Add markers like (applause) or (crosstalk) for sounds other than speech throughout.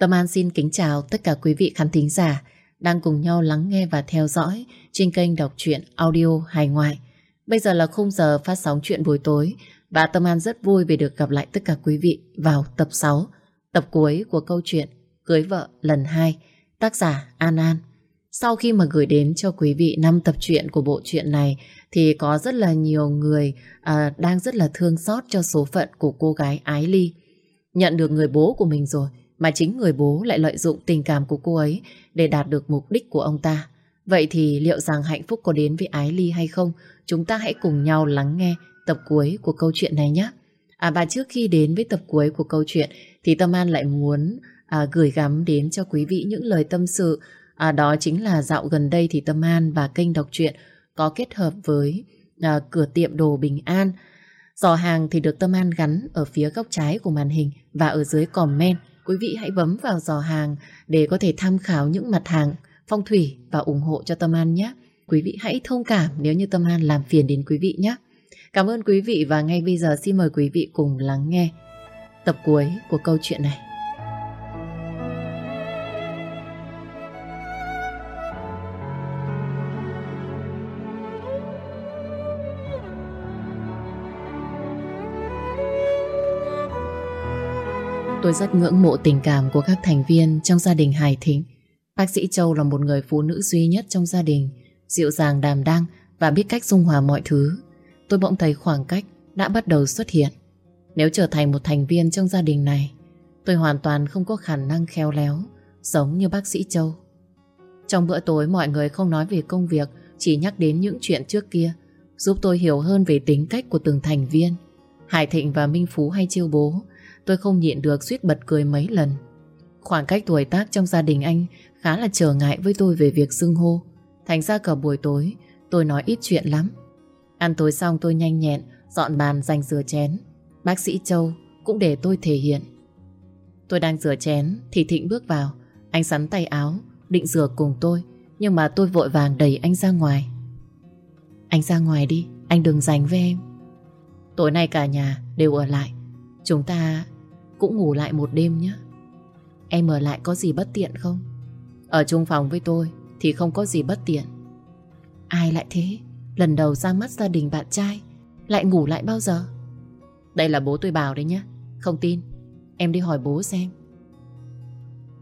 Tâm An xin kính chào tất cả quý vị khán thính giả đang cùng nhau lắng nghe và theo dõi trên kênh đọc truyện audio hài ngoại. Bây giờ là khung giờ phát sóng chuyện buổi tối và Tâm An rất vui vì được gặp lại tất cả quý vị vào tập 6, tập cuối của câu chuyện Cưới vợ lần 2, tác giả An An. Sau khi mà gửi đến cho quý vị năm tập truyện của bộ truyện này thì có rất là nhiều người à, đang rất là thương xót cho số phận của cô gái Ái Ly. Nhận được người bố của mình rồi mà chính người bố lại lợi dụng tình cảm của cô ấy để đạt được mục đích của ông ta. Vậy thì liệu rằng hạnh phúc có đến với Ái Ly hay không? Chúng ta hãy cùng nhau lắng nghe tập cuối của câu chuyện này nhé. À và trước khi đến với tập cuối của câu chuyện thì Tâm An lại muốn à, gửi gắm đến cho quý vị những lời tâm sự. À, đó chính là dạo gần đây thì Tâm An và kênh đọc truyện có kết hợp với à, cửa tiệm đồ Bình An. Giỏ hàng thì được Tâm An gắn ở phía góc trái của màn hình và ở dưới comment. Quý vị hãy bấm vào giỏ hàng để có thể tham khảo những mặt hàng phong thủy và ủng hộ cho Tâm An nhé. Quý vị hãy thông cảm nếu như Tâm An làm phiền đến quý vị nhé. Cảm ơn quý vị và ngay bây giờ xin mời quý vị cùng lắng nghe tập cuối của câu chuyện này. Tôi rất ngưỡng mộ tình cảm của các thành viên trong gia đình Hải Thịnh. Bác sĩ Châu là một người phụ nữ duy nhất trong gia đình, dịu dàng đàm đang và biết cách dung hòa mọi thứ. Tôi bỗng thấy khoảng cách đã bắt đầu xuất hiện. Nếu trở thành một thành viên trong gia đình này, tôi hoàn toàn không có khả năng khéo léo, giống như bác sĩ Châu. Trong bữa tối mọi người không nói về công việc, chỉ nhắc đến những chuyện trước kia, giúp tôi hiểu hơn về tính cách của từng thành viên. Hải Thịnh và Minh Phú hay chiêu bố, tôi không nhịn được suýt bật cười mấy lần. Khoảng cách tuổi tác trong gia đình anh khá là trở ngại với tôi về việc xưng hô. Thành ra cả buổi tối, tôi nói ít chuyện lắm. Ăn tối xong tôi nhanh nhẹn, dọn bàn dành rửa chén. Bác sĩ Châu cũng để tôi thể hiện. Tôi đang rửa chén thì Thịnh bước vào. Anh sắn tay áo, định rửa cùng tôi. Nhưng mà tôi vội vàng đẩy anh ra ngoài. Anh ra ngoài đi, anh đừng dành với em. Tối nay cả nhà đều ở lại. Chúng ta cũng ngủ lại một đêm nhé. Em ở lại có gì bất tiện không? Ở chung phòng với tôi thì không có gì bất tiện. Ai lại thế? Lần đầu ra mắt gia đình bạn trai, Lại ngủ lại bao giờ Đây là bố tôi bảo đấy nhé, Không tin Em đi hỏi bố xem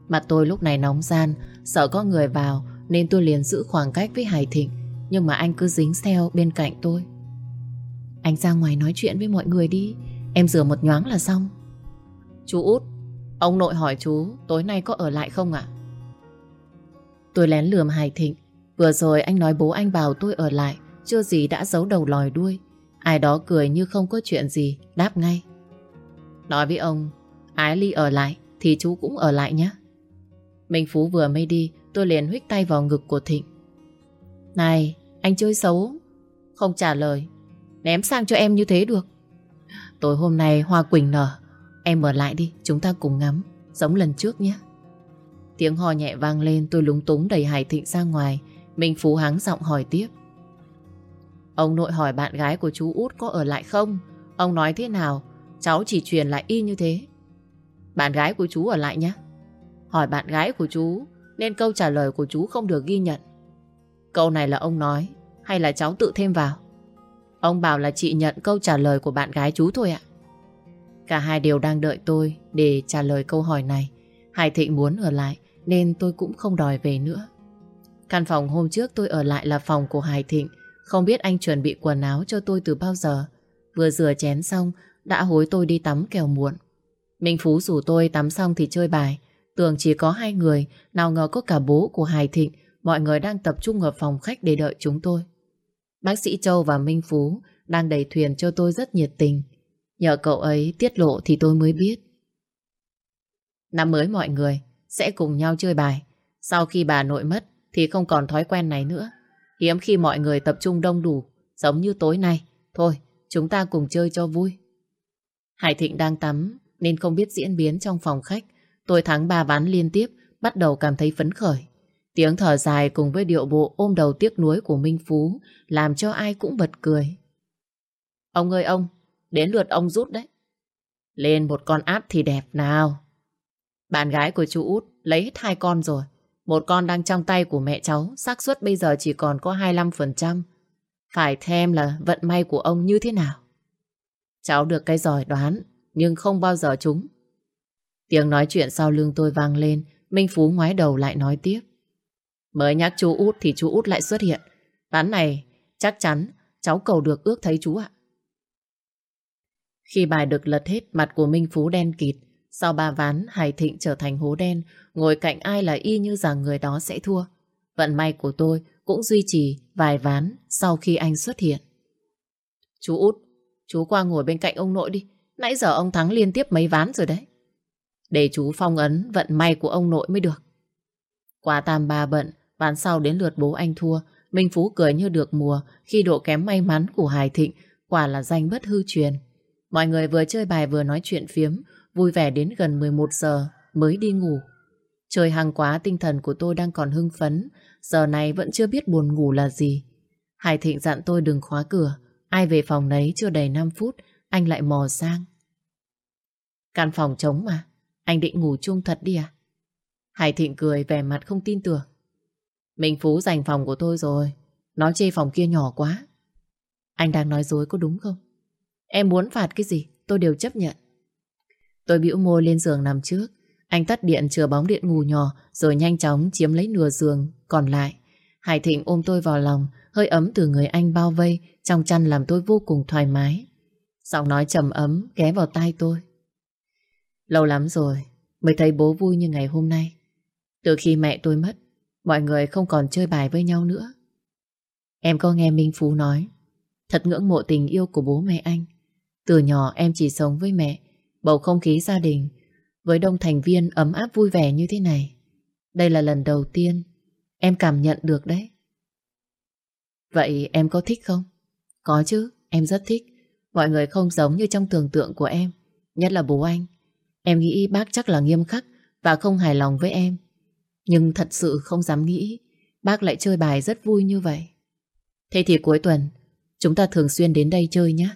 Mặt tôi lúc này nóng gian, Sợ có người vào Nên tôi liền giữ khoảng cách với Hải Thịnh, Nhưng mà anh cứ dính theo bên cạnh tôi Anh ra ngoài nói chuyện với mọi người đi, Em rửa một nhoáng là xong Chú út Ông nội hỏi chú tối nay có ở lại không ạ Tôi lén lườm Hải Thịnh Vừa rồi anh nói bố anh bảo tôi ở lại chưa gì đã giấu đầu lòi đuôi. Ai đó cười như không có chuyện gì, đáp ngay. Nói với ông, Ái Ly ở lại thì chú cũng ở lại nhé. Minh Phú vừa mới đi, tôi liền huých tay vào ngực của Thịnh. Này, anh chơi xấu, không trả lời, ném sang cho em như thế được. Tối hôm nay hoa quỳnh nở, em ở lại đi, chúng ta cùng ngắm, giống lần trước nhé. Tiếng hò nhẹ vang lên, tôi lúng túng đẩy Hải Thịnh ra ngoài. Minh Phú hắng giọng hỏi tiếp. Ông nội hỏi bạn gái của chú út có ở lại không? Ông nói thế nào? Cháu chỉ truyền lại y như thế. Bạn gái của chú ở lại nhé. Hỏi bạn gái của chú nên câu trả lời của chú không được ghi nhận. Câu này là ông nói hay là cháu tự thêm vào? Ông bảo là chị nhận câu trả lời của bạn gái chú thôi ạ. Cả hai đều đang đợi tôi để trả lời câu hỏi này. Hải Thịnh muốn ở lại nên tôi cũng không đòi về nữa. Căn phòng hôm trước tôi ở lại là phòng của Hải Thịnh không biết anh chuẩn bị quần áo cho tôi từ bao giờ. Vừa rửa chén xong, đã hối tôi đi tắm kèo muộn. Minh Phú rủ tôi tắm xong thì chơi bài. Tưởng chỉ có hai người, nào ngờ có cả bố của Hải Thịnh. Mọi người đang tập trung ở phòng khách để đợi chúng tôi. Bác sĩ Châu và Minh Phú đang đẩy thuyền cho tôi rất nhiệt tình. Nhờ cậu ấy tiết lộ thì tôi mới biết. Năm mới mọi người sẽ cùng nhau chơi bài. Sau khi bà nội mất thì không còn thói quen này nữa. Hiếm khi mọi người tập trung đông đủ, giống như tối nay. Thôi, chúng ta cùng chơi cho vui. Hải Thịnh đang tắm, nên không biết diễn biến trong phòng khách. Tôi thắng ba ván liên tiếp, bắt đầu cảm thấy phấn khởi. Tiếng thở dài cùng với điệu bộ ôm đầu tiếc nuối của Minh Phú làm cho ai cũng bật cười. Ông ơi ông, đến lượt ông rút đấy. Lên một con áp thì đẹp nào. Bạn gái của chú út lấy hết hai con rồi. Một con đang trong tay của mẹ cháu, xác suất bây giờ chỉ còn có 25%. Phải thêm là vận may của ông như thế nào? Cháu được cái giỏi đoán, nhưng không bao giờ trúng. Tiếng nói chuyện sau lưng tôi vang lên, Minh Phú ngoái đầu lại nói tiếp. Mới nhắc chú út thì chú út lại xuất hiện. Ván này chắc chắn cháu cầu được ước thấy chú ạ. Khi bài được lật hết, mặt của Minh Phú đen kịt. Sau ba ván, Hải Thịnh trở thành hố đen, ngồi cạnh ai là y như rằng người đó sẽ thua. Vận may của tôi cũng duy trì vài ván sau khi anh xuất hiện. Chú út, chú qua ngồi bên cạnh ông nội đi. Nãy giờ ông thắng liên tiếp mấy ván rồi đấy. Để chú phong ấn vận may của ông nội mới được. Qua tam ba bận, ván sau đến lượt bố anh thua. Minh Phú cười như được mùa khi độ kém may mắn của Hải Thịnh quả là danh bất hư truyền. Mọi người vừa chơi bài vừa nói chuyện phiếm, vui vẻ đến gần 11 giờ mới đi ngủ. Trời hàng quá tinh thần của tôi đang còn hưng phấn, giờ này vẫn chưa biết buồn ngủ là gì. Hải Thịnh dặn tôi đừng khóa cửa, ai về phòng nấy chưa đầy 5 phút, anh lại mò sang. Căn phòng trống mà, anh định ngủ chung thật đi à? Hải Thịnh cười vẻ mặt không tin tưởng. Minh Phú giành phòng của tôi rồi, nó chê phòng kia nhỏ quá. Anh đang nói dối có đúng không? Em muốn phạt cái gì, tôi đều chấp nhận. Tôi bĩu môi lên giường nằm trước. Anh tắt điện chừa bóng điện ngủ nhỏ rồi nhanh chóng chiếm lấy nửa giường còn lại. Hải Thịnh ôm tôi vào lòng, hơi ấm từ người anh bao vây, trong chăn làm tôi vô cùng thoải mái. Giọng nói trầm ấm ghé vào tai tôi. Lâu lắm rồi mới thấy bố vui như ngày hôm nay. Từ khi mẹ tôi mất, mọi người không còn chơi bài với nhau nữa. Em có nghe Minh Phú nói, thật ngưỡng mộ tình yêu của bố mẹ anh. Từ nhỏ em chỉ sống với mẹ, bầu không khí gia đình với đông thành viên ấm áp vui vẻ như thế này. Đây là lần đầu tiên em cảm nhận được đấy. Vậy em có thích không? Có chứ, em rất thích. Mọi người không giống như trong tưởng tượng của em, nhất là bố anh. Em nghĩ bác chắc là nghiêm khắc và không hài lòng với em. Nhưng thật sự không dám nghĩ bác lại chơi bài rất vui như vậy. Thế thì cuối tuần chúng ta thường xuyên đến đây chơi nhé.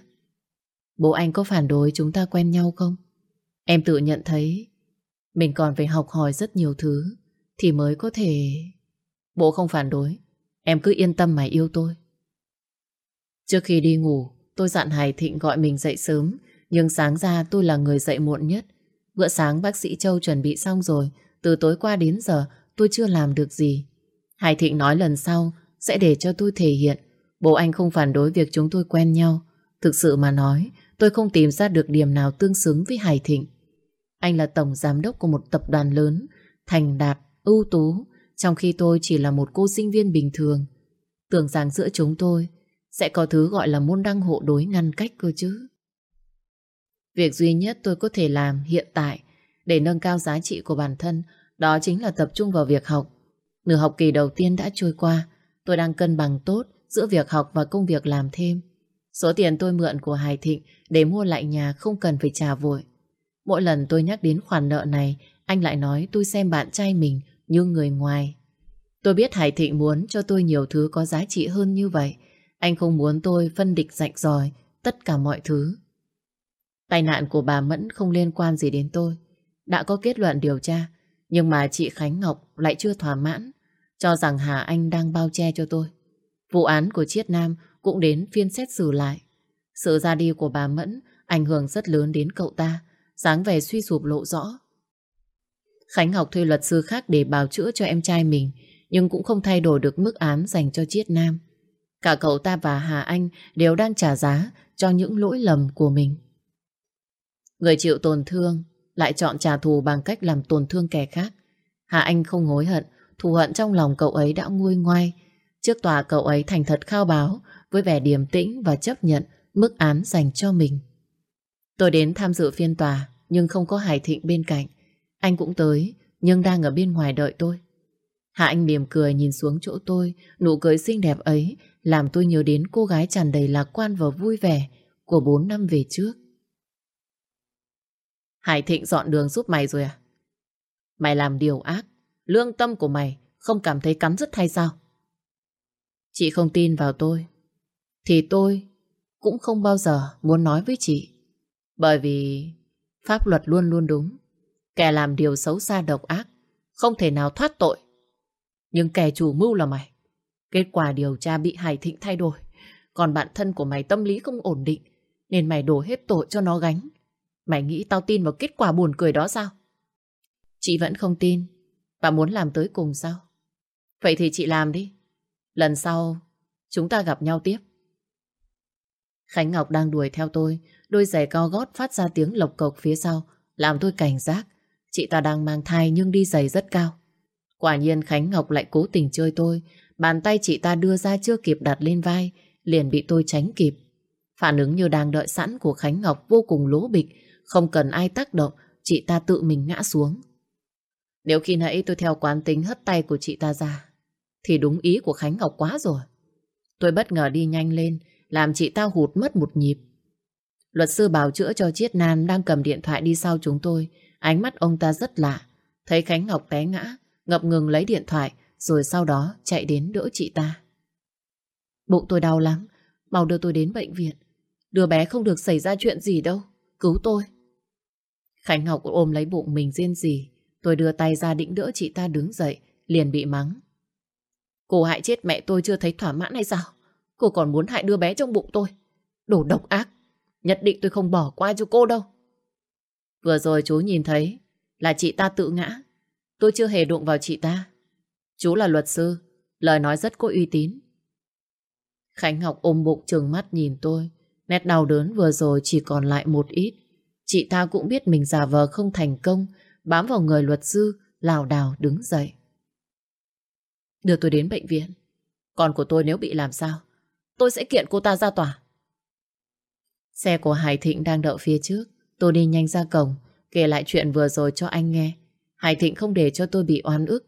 Bố anh có phản đối chúng ta quen nhau không? Em tự nhận thấy mình còn phải học hỏi rất nhiều thứ thì mới có thể... Bố không phản đối. Em cứ yên tâm mà yêu tôi. Trước khi đi ngủ, tôi dặn Hải Thịnh gọi mình dậy sớm, nhưng sáng ra tôi là người dậy muộn nhất. Bữa sáng bác sĩ Châu chuẩn bị xong rồi, từ tối qua đến giờ tôi chưa làm được gì. Hải Thịnh nói lần sau sẽ để cho tôi thể hiện. Bố anh không phản đối việc chúng tôi quen nhau. Thực sự mà nói, tôi không tìm ra được điểm nào tương xứng với Hải Thịnh. Anh là tổng giám đốc của một tập đoàn lớn, thành đạt, ưu tú, trong khi tôi chỉ là một cô sinh viên bình thường. Tưởng rằng giữa chúng tôi sẽ có thứ gọi là môn đăng hộ đối ngăn cách cơ chứ. Việc duy nhất tôi có thể làm hiện tại để nâng cao giá trị của bản thân đó chính là tập trung vào việc học. Nửa học kỳ đầu tiên đã trôi qua, tôi đang cân bằng tốt giữa việc học và công việc làm thêm. Số tiền tôi mượn của Hải Thịnh để mua lại nhà không cần phải trả vội. Mỗi lần tôi nhắc đến khoản nợ này, anh lại nói tôi xem bạn trai mình như người ngoài. Tôi biết Hải Thịnh muốn cho tôi nhiều thứ có giá trị hơn như vậy. Anh không muốn tôi phân địch rạch ròi tất cả mọi thứ. Tai nạn của bà Mẫn không liên quan gì đến tôi. Đã có kết luận điều tra, nhưng mà chị Khánh Ngọc lại chưa thỏa mãn, cho rằng Hà Anh đang bao che cho tôi. Vụ án của Chiết Nam cũng đến phiên xét xử lại. Sự ra đi của bà Mẫn ảnh hưởng rất lớn đến cậu ta, dáng vẻ suy sụp lộ rõ. Khánh Ngọc thuê luật sư khác để bào chữa cho em trai mình, nhưng cũng không thay đổi được mức án dành cho Chiết Nam. Cả cậu ta và Hà Anh đều đang trả giá cho những lỗi lầm của mình. Người chịu tổn thương lại chọn trả thù bằng cách làm tổn thương kẻ khác. Hà Anh không hối hận, thù hận trong lòng cậu ấy đã nguôi ngoai. Trước tòa cậu ấy thành thật khao báo với vẻ điềm tĩnh và chấp nhận mức án dành cho mình. Tôi đến tham dự phiên tòa nhưng không có Hải Thịnh bên cạnh. Anh cũng tới nhưng đang ở bên ngoài đợi tôi. Hạ Anh mỉm cười nhìn xuống chỗ tôi, nụ cười xinh đẹp ấy làm tôi nhớ đến cô gái tràn đầy lạc quan và vui vẻ của 4 năm về trước. Hải Thịnh dọn đường giúp mày rồi à? Mày làm điều ác, lương tâm của mày không cảm thấy cắn rứt hay sao? Chị không tin vào tôi, thì tôi cũng không bao giờ muốn nói với chị. Bởi vì pháp luật luôn luôn đúng, Kẻ làm điều xấu xa độc ác, không thể nào thoát tội. Nhưng kẻ chủ mưu là mày. Kết quả điều tra bị Hải Thịnh thay đổi. Còn bạn thân của mày tâm lý không ổn định, nên mày đổ hết tội cho nó gánh. Mày nghĩ tao tin vào kết quả buồn cười đó sao? Chị vẫn không tin, và muốn làm tới cùng sao? Vậy thì chị làm đi. Lần sau, chúng ta gặp nhau tiếp. Khánh Ngọc đang đuổi theo tôi, đôi giày cao gót phát ra tiếng lộc cộc phía sau, làm tôi cảnh giác. Chị ta đang mang thai nhưng đi giày rất cao. Quả nhiên Khánh Ngọc lại cố tình chơi tôi, bàn tay chị ta đưa ra chưa kịp đặt lên vai, liền bị tôi tránh kịp. Phản ứng như đang đợi sẵn của Khánh Ngọc vô cùng lố bịch, không cần ai tác động, chị ta tự mình ngã xuống. Nếu khi nãy tôi theo quán tính hất tay của chị ta ra, thì đúng ý của Khánh Ngọc quá rồi. Tôi bất ngờ đi nhanh lên, làm chị ta hụt mất một nhịp. Luật sư bảo chữa cho Chiết Nam đang cầm điện thoại đi sau chúng tôi. Ánh mắt ông ta rất lạ. Thấy Khánh Ngọc té ngã, ngập ngừng lấy điện thoại, rồi sau đó chạy đến đỡ chị ta. Bụng tôi đau lắm, mau đưa tôi đến bệnh viện. Đứa bé không được xảy ra chuyện gì đâu, cứu tôi. Khánh Ngọc ôm lấy bụng mình riêng gì. Tôi đưa tay ra định đỡ chị ta đứng dậy, liền bị mắng. Cô hại chết mẹ tôi chưa thấy thỏa mãn hay sao? Cô còn muốn hại đứa bé trong bụng tôi. Đồ độc ác. Nhất định tôi không bỏ qua cho cô đâu. Vừa rồi chú nhìn thấy là chị ta tự ngã. Tôi chưa hề đụng vào chị ta. Chú là luật sư, lời nói rất có uy tín. Khánh Ngọc ôm bụng trừng mắt nhìn tôi. Nét đau đớn vừa rồi chỉ còn lại một ít. Chị ta cũng biết mình giả vờ không thành công, bám vào người luật sư, lảo đảo đứng dậy. Đưa tôi đến bệnh viện. Con của tôi nếu bị làm sao, tôi sẽ kiện cô ta ra tòa. Xe của Hải Thịnh đang đậu phía trước. Tôi đi nhanh ra cổng, kể lại chuyện vừa rồi cho anh nghe. Hải Thịnh không để cho tôi bị oan ức.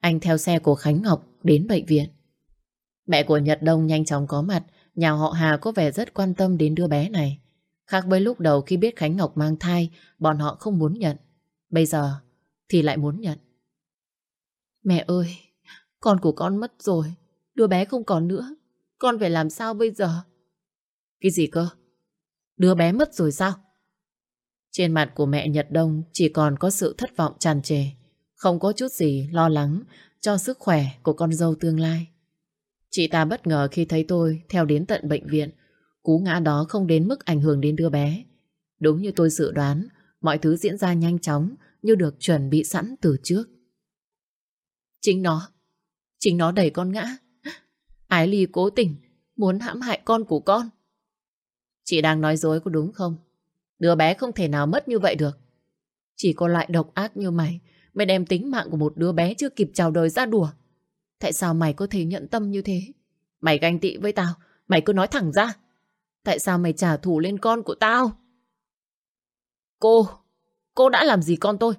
Anh theo xe của Khánh Ngọc đến bệnh viện. Mẹ của Nhật Đông nhanh chóng có mặt, nhà họ Hà có vẻ rất quan tâm đến đứa bé này. Khác với lúc đầu khi biết Khánh Ngọc mang thai, bọn họ không muốn nhận. Bây giờ thì lại muốn nhận. Mẹ ơi, con của con mất rồi, đứa bé không còn nữa. Con phải làm sao bây giờ? Cái gì cơ? Đứa bé mất rồi sao? Trên mặt của mẹ Nhật Đông chỉ còn có sự thất vọng tràn trề, không có chút gì lo lắng cho sức khỏe của con dâu tương lai. Chị ta bất ngờ khi thấy tôi theo đến tận bệnh viện, cú ngã đó không đến mức ảnh hưởng đến đứa bé. Đúng như tôi dự đoán, mọi thứ diễn ra nhanh chóng như được chuẩn bị sẵn từ trước. Chính nó, chính nó đẩy con ngã. Ái Ly cố tình, muốn hãm hại con của con. Chị đang nói dối có đúng không? Đứa bé không thể nào mất như vậy được. Chỉ có loại độc ác như mày mới đem tính mạng của một đứa bé chưa kịp chào đời ra đùa. Tại sao mày có thể nhận tâm như thế? Mày ganh tị với tao, mày cứ nói thẳng ra. Tại sao mày trả thù lên con của tao? Cô, cô đã làm gì con tôi?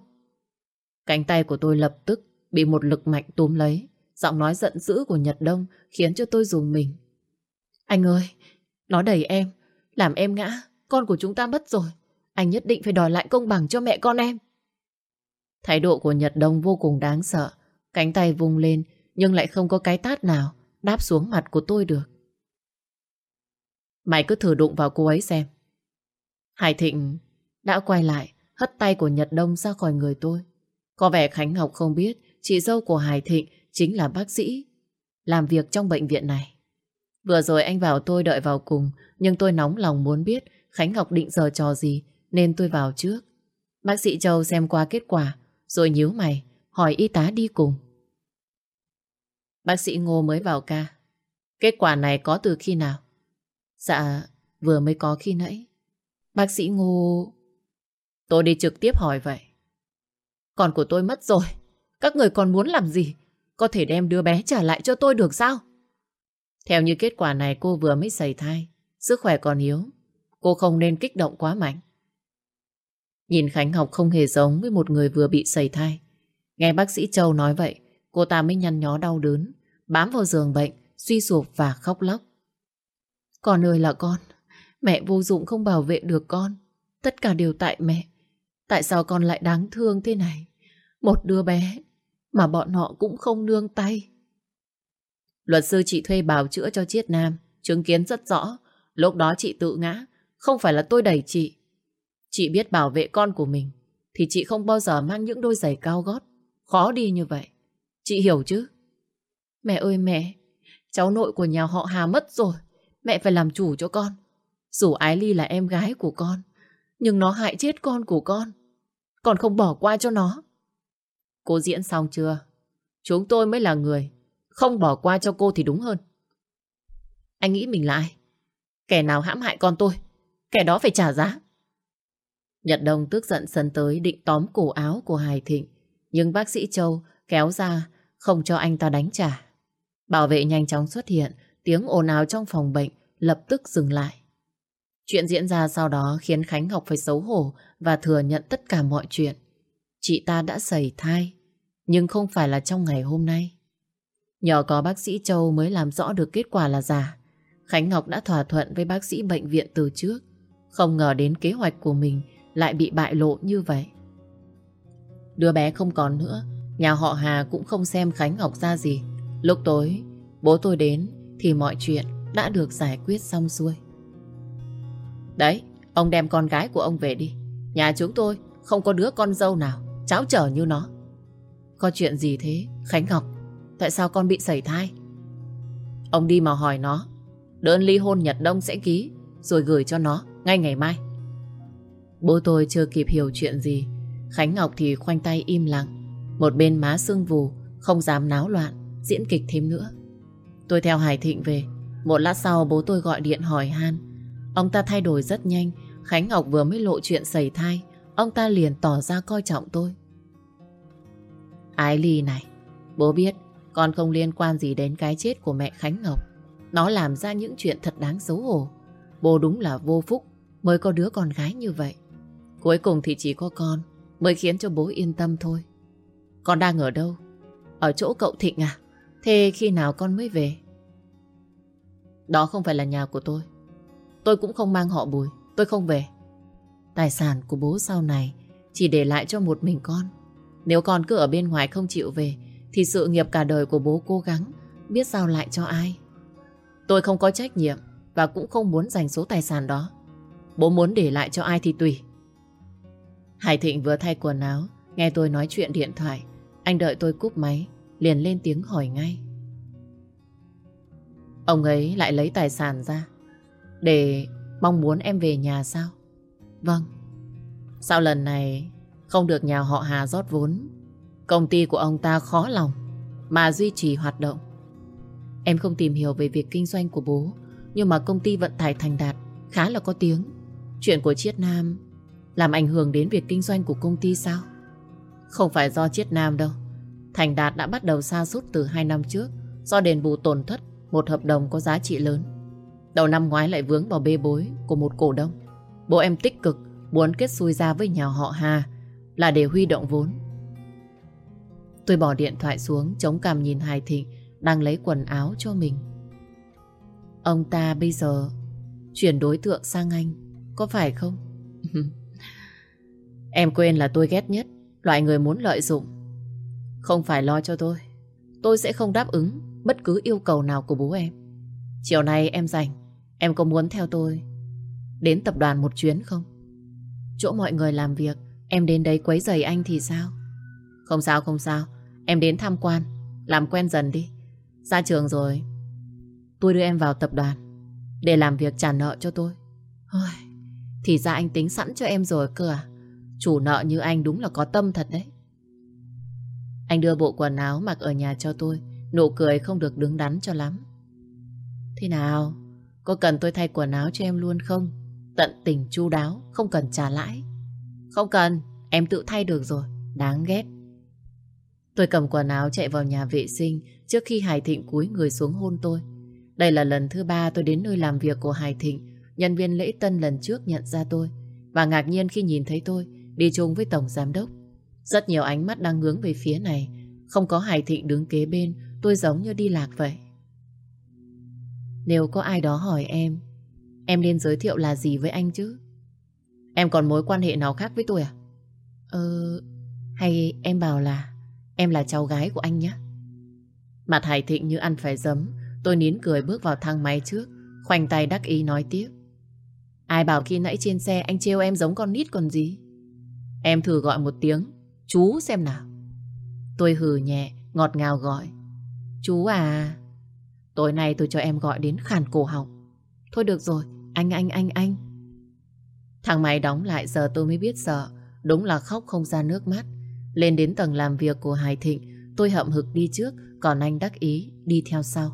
Cánh tay của tôi lập tức bị một lực mạnh túm lấy. Giọng nói giận dữ của Nhật Đông khiến cho tôi dùng mình. Anh ơi, nó đẩy em, làm em ngã, con của chúng ta mất rồi. Anh nhất định phải đòi lại công bằng cho mẹ con em. Thái độ của Nhật Đông vô cùng đáng sợ. Cánh tay vung lên, nhưng lại không có cái tát nào đáp xuống mặt của tôi được. Mày cứ thử đụng vào cô ấy xem. Hải Thịnh đã quay lại, hất tay của Nhật Đông ra khỏi người tôi. Có vẻ Khánh Ngọc không biết chị dâu của Hải Thịnh chính là bác sĩ làm việc trong bệnh viện này. Vừa rồi anh vào tôi đợi vào cùng, nhưng tôi nóng lòng muốn biết Khánh Ngọc định giờ trò gì, nên tôi vào trước. Bác sĩ Châu xem qua kết quả, rồi nhíu mày, hỏi y tá đi cùng. Bác sĩ Ngô mới vào ca. Kết quả này có từ khi nào? Dạ, vừa mới có khi nãy. Bác sĩ Ngô... Tôi đi trực tiếp hỏi vậy. Con của tôi mất rồi. Các người còn muốn làm gì? Có thể đem đứa bé trả lại cho tôi được sao? Theo như kết quả này cô vừa mới xảy thai, sức khỏe còn yếu. Cô không nên kích động quá mạnh. Nhìn Khánh Ngọc không hề giống với một người vừa bị xảy thai. Nghe bác sĩ Châu nói vậy, cô ta mới nhăn nhó đau đớn, bám vào giường bệnh, suy sụp và khóc lóc. Con ơi là con, mẹ vô dụng không bảo vệ được con. Tất cả đều tại mẹ. Tại sao con lại đáng thương thế này? Một đứa bé mà bọn họ cũng không nương tay. Luật sư chị thuê bào chữa cho Chiết Nam, chứng kiến rất rõ. Lúc đó chị tự ngã, không phải là tôi đẩy chị. Chị biết bảo vệ con của mình, thì chị không bao giờ mang những đôi giày cao gót, khó đi như vậy. Chị hiểu chứ? Mẹ ơi mẹ, cháu nội của nhà họ Hà mất rồi. Mẹ phải làm chủ cho con. Dù Ái Ly là em gái của con, nhưng nó hại chết con của con. Còn không bỏ qua cho nó. Cô diễn xong chưa? Chúng tôi mới là người. Không bỏ qua cho cô thì đúng hơn. Anh nghĩ mình là ai? Kẻ nào hãm hại con tôi? Kẻ đó phải trả giá. Nhật Đông tức giận sân tới định tóm cổ áo của Hải Thịnh. Nhưng bác sĩ Châu kéo ra không cho anh ta đánh trả. Bảo vệ nhanh chóng xuất hiện, tiếng ồn ào trong phòng bệnh lập tức dừng lại. Chuyện diễn ra sau đó khiến Khánh Ngọc phải xấu hổ và thừa nhận tất cả mọi chuyện. Chị ta đã sẩy thai, nhưng không phải là trong ngày hôm nay. Nhờ có bác sĩ Châu mới làm rõ được kết quả là giả. Khánh Ngọc đã thỏa thuận với bác sĩ bệnh viện từ trước. Không ngờ đến kế hoạch của mình lại bị bại lộ như vậy. Đứa bé không còn nữa, nhà họ Hà cũng không xem Khánh Ngọc ra gì. Lúc tối, bố tôi đến thì mọi chuyện đã được giải quyết xong xuôi. Đấy, ông đem con gái của ông về đi. Nhà chúng tôi không có đứa con dâu nào cháo trở như nó. Có chuyện gì thế, Khánh Ngọc? Tại sao con bị sẩy thai? Ông đi mà hỏi nó. Đơn ly hôn Nhật Đông sẽ ký rồi gửi cho nó ngay ngày mai. Bố tôi chưa kịp hiểu chuyện gì. Khánh Ngọc thì khoanh tay im lặng. Một bên má sưng vù, không dám náo loạn, diễn kịch thêm nữa. Tôi theo Hải Thịnh về. Một lát sau bố tôi gọi điện hỏi han. Ông ta thay đổi rất nhanh. Khánh Ngọc vừa mới lộ chuyện sẩy thai. Ông ta liền tỏ ra coi trọng tôi. Ái Ly này, bố biết con không liên quan gì đến cái chết của mẹ Khánh Ngọc. Nó làm ra những chuyện thật đáng xấu hổ. Bố đúng là vô phúc mới có đứa con gái như vậy. Cuối cùng thì chỉ có con mới khiến cho bố yên tâm thôi. Con đang ở đâu? Ở chỗ cậu Thịnh à? Thế khi nào con mới về? Đó không phải là nhà của tôi. Tôi cũng không mang họ bùi. Tôi không về. Tài sản của bố sau này chỉ để lại cho một mình con. Nếu con cứ ở bên ngoài không chịu về thì sự nghiệp cả đời của bố cố gắng biết giao lại cho ai. Tôi không có trách nhiệm và cũng không muốn dành số tài sản đó. Bố muốn để lại cho ai thì tùy. Hải Thịnh vừa thay quần áo, nghe tôi nói chuyện điện thoại. Anh đợi tôi cúp máy, liền lên tiếng hỏi ngay. Ông ấy lại lấy tài sản ra, để mong muốn em về nhà sao? Vâng. Sao lần này không được nhà họ Hà rót vốn? Công ty của ông ta khó lòng mà duy trì hoạt động. Em không tìm hiểu về việc kinh doanh của bố, nhưng mà công ty vận tải thành đạt khá là có tiếng. Chuyện của Chiết Nam làm ảnh hưởng đến việc kinh doanh của công ty sao? Không phải do Chiết Nam đâu. Thành Đạt đã bắt đầu sa sút từ 2 năm trước do đền bù tổn thất một hợp đồng có giá trị lớn. Đầu năm ngoái lại vướng vào bê bối của một cổ đông. Bố em tích cực muốn kết xui ra với nhà họ Hà là để huy động vốn. Tôi bỏ điện thoại xuống chống cằm nhìn Hải Thịnh đang lấy quần áo cho mình. Ông ta bây giờ chuyển đối tượng sang anh, có phải không? (laughs) em quên là tôi ghét nhất loại người muốn lợi dụng. Không phải lo cho tôi. Tôi sẽ không đáp ứng bất cứ yêu cầu nào của bố em. Chiều nay em rảnh, em có muốn theo tôi đến tập đoàn một chuyến không? Chỗ mọi người làm việc, em đến đấy quấy rầy anh thì sao? Không sao, không sao. Em đến tham quan, làm quen dần đi. Ra trường rồi, tôi đưa em vào tập đoàn để làm việc trả nợ cho tôi. Ôi, thì ra anh tính sẵn cho em rồi cơ à? Chủ nợ như anh đúng là có tâm thật đấy. Anh đưa bộ quần áo mặc ở nhà cho tôi, nụ cười không được đứng đắn cho lắm. Thế nào? Có cần tôi thay quần áo cho em luôn không? Tận tình chu đáo, không cần trả lãi. Không cần, em tự thay được rồi. Đáng ghét. Tôi cầm quần áo chạy vào nhà vệ sinh trước khi Hải Thịnh cúi người xuống hôn tôi. Đây là lần thứ ba tôi đến nơi làm việc của Hải Thịnh. Nhân viên lễ tân lần trước nhận ra tôi và ngạc nhiên khi nhìn thấy tôi đi chung với Tổng Giám Đốc. Rất nhiều ánh mắt đang hướng về phía này. Không có Hải Thịnh đứng kế bên, tôi giống như đi lạc vậy. Nếu có ai đó hỏi em, em nên giới thiệu là gì với anh chứ? Em còn mối quan hệ nào khác với tôi à? Ờ, hay em bảo là em là cháu gái của anh nhé. Mặt Hải Thịnh như ăn phải giấm, tôi nín cười bước vào thang máy trước, khoanh tay đắc ý nói tiếp. Ai bảo khi nãy trên xe anh trêu em giống con nít còn gì? Em thử gọi một tiếng, chú xem nào. Tôi hừ nhẹ, ngọt ngào gọi. Chú à, tối nay tôi cho em gọi đến khàn cổ họng. Thôi được rồi, anh anh anh anh. Thằng máy đóng lại giờ tôi mới biết sợ. Đúng là khóc không ra nước mắt. Lên đến tầng làm việc của Hải Thịnh, tôi hậm hực đi trước, còn anh đắc ý đi theo sau.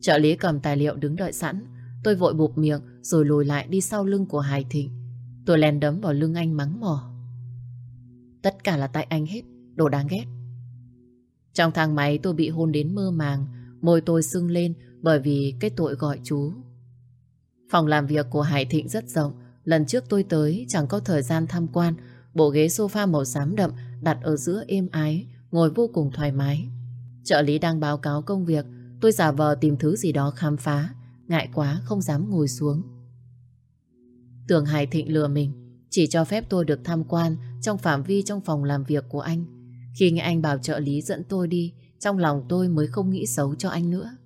Trợ lý cầm tài liệu đứng đợi sẵn. Tôi vội bụp miệng rồi lùi lại đi sau lưng của Hải Thịnh. Tôi lèn đấm vào lưng anh mắng mỏ. Tất cả là tại anh hết, đồ đáng ghét. Trong thang máy tôi bị hôn đến mơ màng, môi tôi sưng lên bởi vì cái tội gọi chú. Phòng làm việc của Hải Thịnh rất rộng, lần trước tôi tới chẳng có thời gian tham quan, bộ ghế sofa màu xám đậm đặt ở giữa êm ái, ngồi vô cùng thoải mái. Trợ lý đang báo cáo công việc, tôi giả vờ tìm thứ gì đó khám phá, ngại quá không dám ngồi xuống. Tưởng Hải Thịnh lừa mình, chỉ cho phép tôi được tham quan trong phạm vi trong phòng làm việc của anh. Khi nghe anh bảo trợ lý dẫn tôi đi, trong lòng tôi mới không nghĩ xấu cho anh nữa.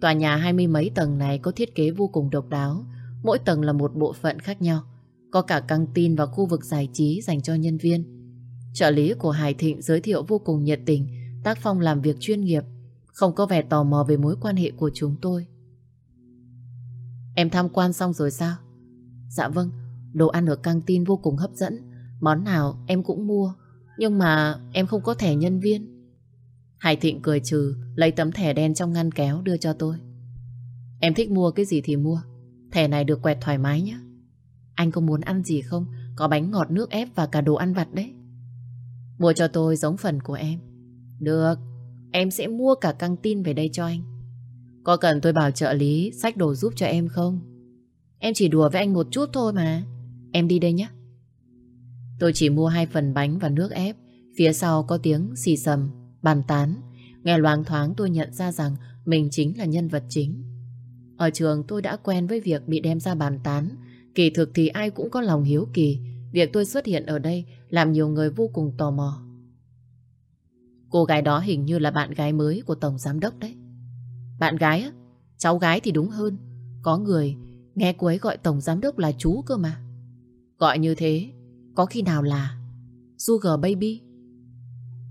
Tòa nhà hai mươi mấy tầng này có thiết kế vô cùng độc đáo, mỗi tầng là một bộ phận khác nhau. Có cả căng tin và khu vực giải trí dành cho nhân viên. Trợ lý của Hải Thịnh giới thiệu vô cùng nhiệt tình, tác phong làm việc chuyên nghiệp, không có vẻ tò mò về mối quan hệ của chúng tôi. Em tham quan xong rồi sao? Dạ vâng, đồ ăn ở căng tin vô cùng hấp dẫn, món nào em cũng mua, nhưng mà em không có thẻ nhân viên. Hải Thịnh cười trừ, lấy tấm thẻ đen trong ngăn kéo đưa cho tôi. Em thích mua cái gì thì mua, thẻ này được quẹt thoải mái nhé. Anh có muốn ăn gì không? Có bánh ngọt nước ép và cả đồ ăn vặt đấy. Mua cho tôi giống phần của em. Được, em sẽ mua cả căng tin về đây cho anh. Có cần tôi bảo trợ lý sách đồ giúp cho em không? Em chỉ đùa với anh một chút thôi mà. Em đi đây nhé. Tôi chỉ mua hai phần bánh và nước ép. Phía sau có tiếng xì sầm, bàn tán. Nghe loáng thoáng tôi nhận ra rằng mình chính là nhân vật chính. Ở trường tôi đã quen với việc bị đem ra bàn tán. Kỳ thực thì ai cũng có lòng hiếu kỳ. Việc tôi xuất hiện ở đây làm nhiều người vô cùng tò mò. Cô gái đó hình như là bạn gái mới của Tổng Giám Đốc đấy. Bạn gái á? Cháu gái thì đúng hơn. Có người nghe cô ấy gọi Tổng Giám Đốc là chú cơ mà. Gọi như thế, có khi nào là Sugar Baby?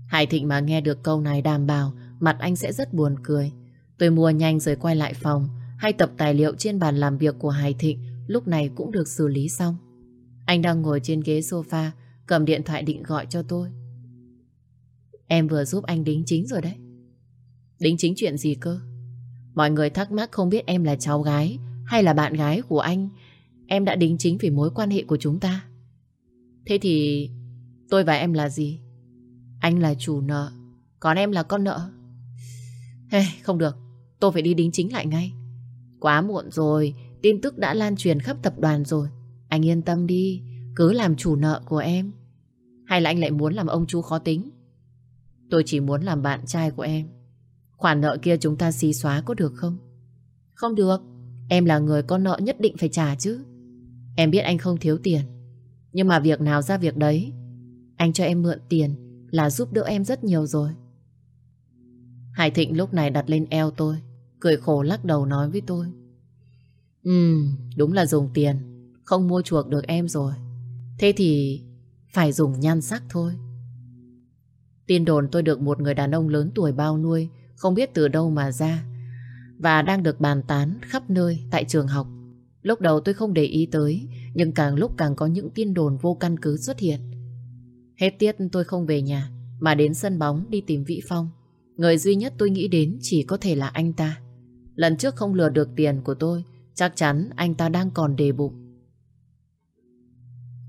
Hải Thịnh mà nghe được câu này đảm bảo mặt anh sẽ rất buồn cười. Tôi mua nhanh rồi quay lại phòng. Hai tập tài liệu trên bàn làm việc của Hải Thịnh lúc này cũng được xử lý xong. Anh đang ngồi trên ghế sofa cầm điện thoại định gọi cho tôi. Em vừa giúp anh đính chính rồi đấy. Đính chính chuyện gì cơ? Mọi người thắc mắc không biết em là cháu gái hay là bạn gái của anh. Em đã đính chính vì mối quan hệ của chúng ta. Thế thì tôi và em là gì? Anh là chủ nợ, còn em là con nợ. Hey, không được, tôi phải đi đính chính lại ngay. Quá muộn rồi, tin tức đã lan truyền khắp tập đoàn rồi. Anh yên tâm đi, cứ làm chủ nợ của em. Hay là anh lại muốn làm ông chú khó tính? Tôi chỉ muốn làm bạn trai của em. Khoản nợ kia chúng ta xí xóa có được không? Không được. Em là người có nợ nhất định phải trả chứ. Em biết anh không thiếu tiền. Nhưng mà việc nào ra việc đấy. Anh cho em mượn tiền là giúp đỡ em rất nhiều rồi. Hải Thịnh lúc này đặt lên eo tôi. Cười khổ lắc đầu nói với tôi. Ừ đúng là dùng tiền. Không mua chuộc được em rồi. Thế thì phải dùng nhan sắc thôi. Tin đồn tôi được một người đàn ông lớn tuổi bao nuôi, không biết từ đâu mà ra, và đang được bàn tán khắp nơi tại trường học. Lúc đầu tôi không để ý tới, nhưng càng lúc càng có những tin đồn vô căn cứ xuất hiện. Hết tiết tôi không về nhà, mà đến sân bóng đi tìm Vĩ Phong. Người duy nhất tôi nghĩ đến chỉ có thể là anh ta. Lần trước không lừa được tiền của tôi, chắc chắn anh ta đang còn đề bụng.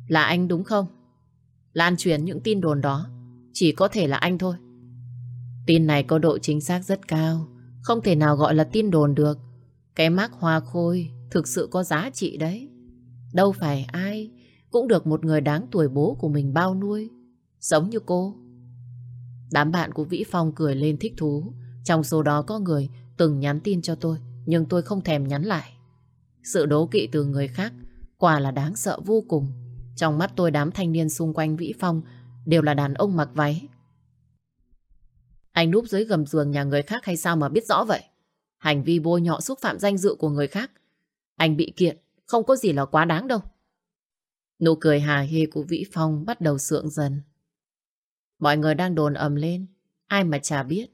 Là anh đúng không? Lan truyền những tin đồn đó chỉ có thể là anh thôi. Tin này có độ chính xác rất cao, không thể nào gọi là tin đồn được. Cái mác hoa khôi thực sự có giá trị đấy. Đâu phải ai cũng được một người đáng tuổi bố của mình bao nuôi, giống như cô. Đám bạn của Vĩ Phong cười lên thích thú, trong số đó có người từng nhắn tin cho tôi, nhưng tôi không thèm nhắn lại. Sự đố kỵ từ người khác quả là đáng sợ vô cùng. Trong mắt tôi đám thanh niên xung quanh Vĩ Phong đều là đàn ông mặc váy. Anh núp dưới gầm giường nhà người khác hay sao mà biết rõ vậy? Hành vi bôi nhọ xúc phạm danh dự của người khác. Anh bị kiện, không có gì là quá đáng đâu. Nụ cười hà hê của Vĩ Phong bắt đầu sượng dần. Mọi người đang đồn ầm lên. Ai mà chả biết.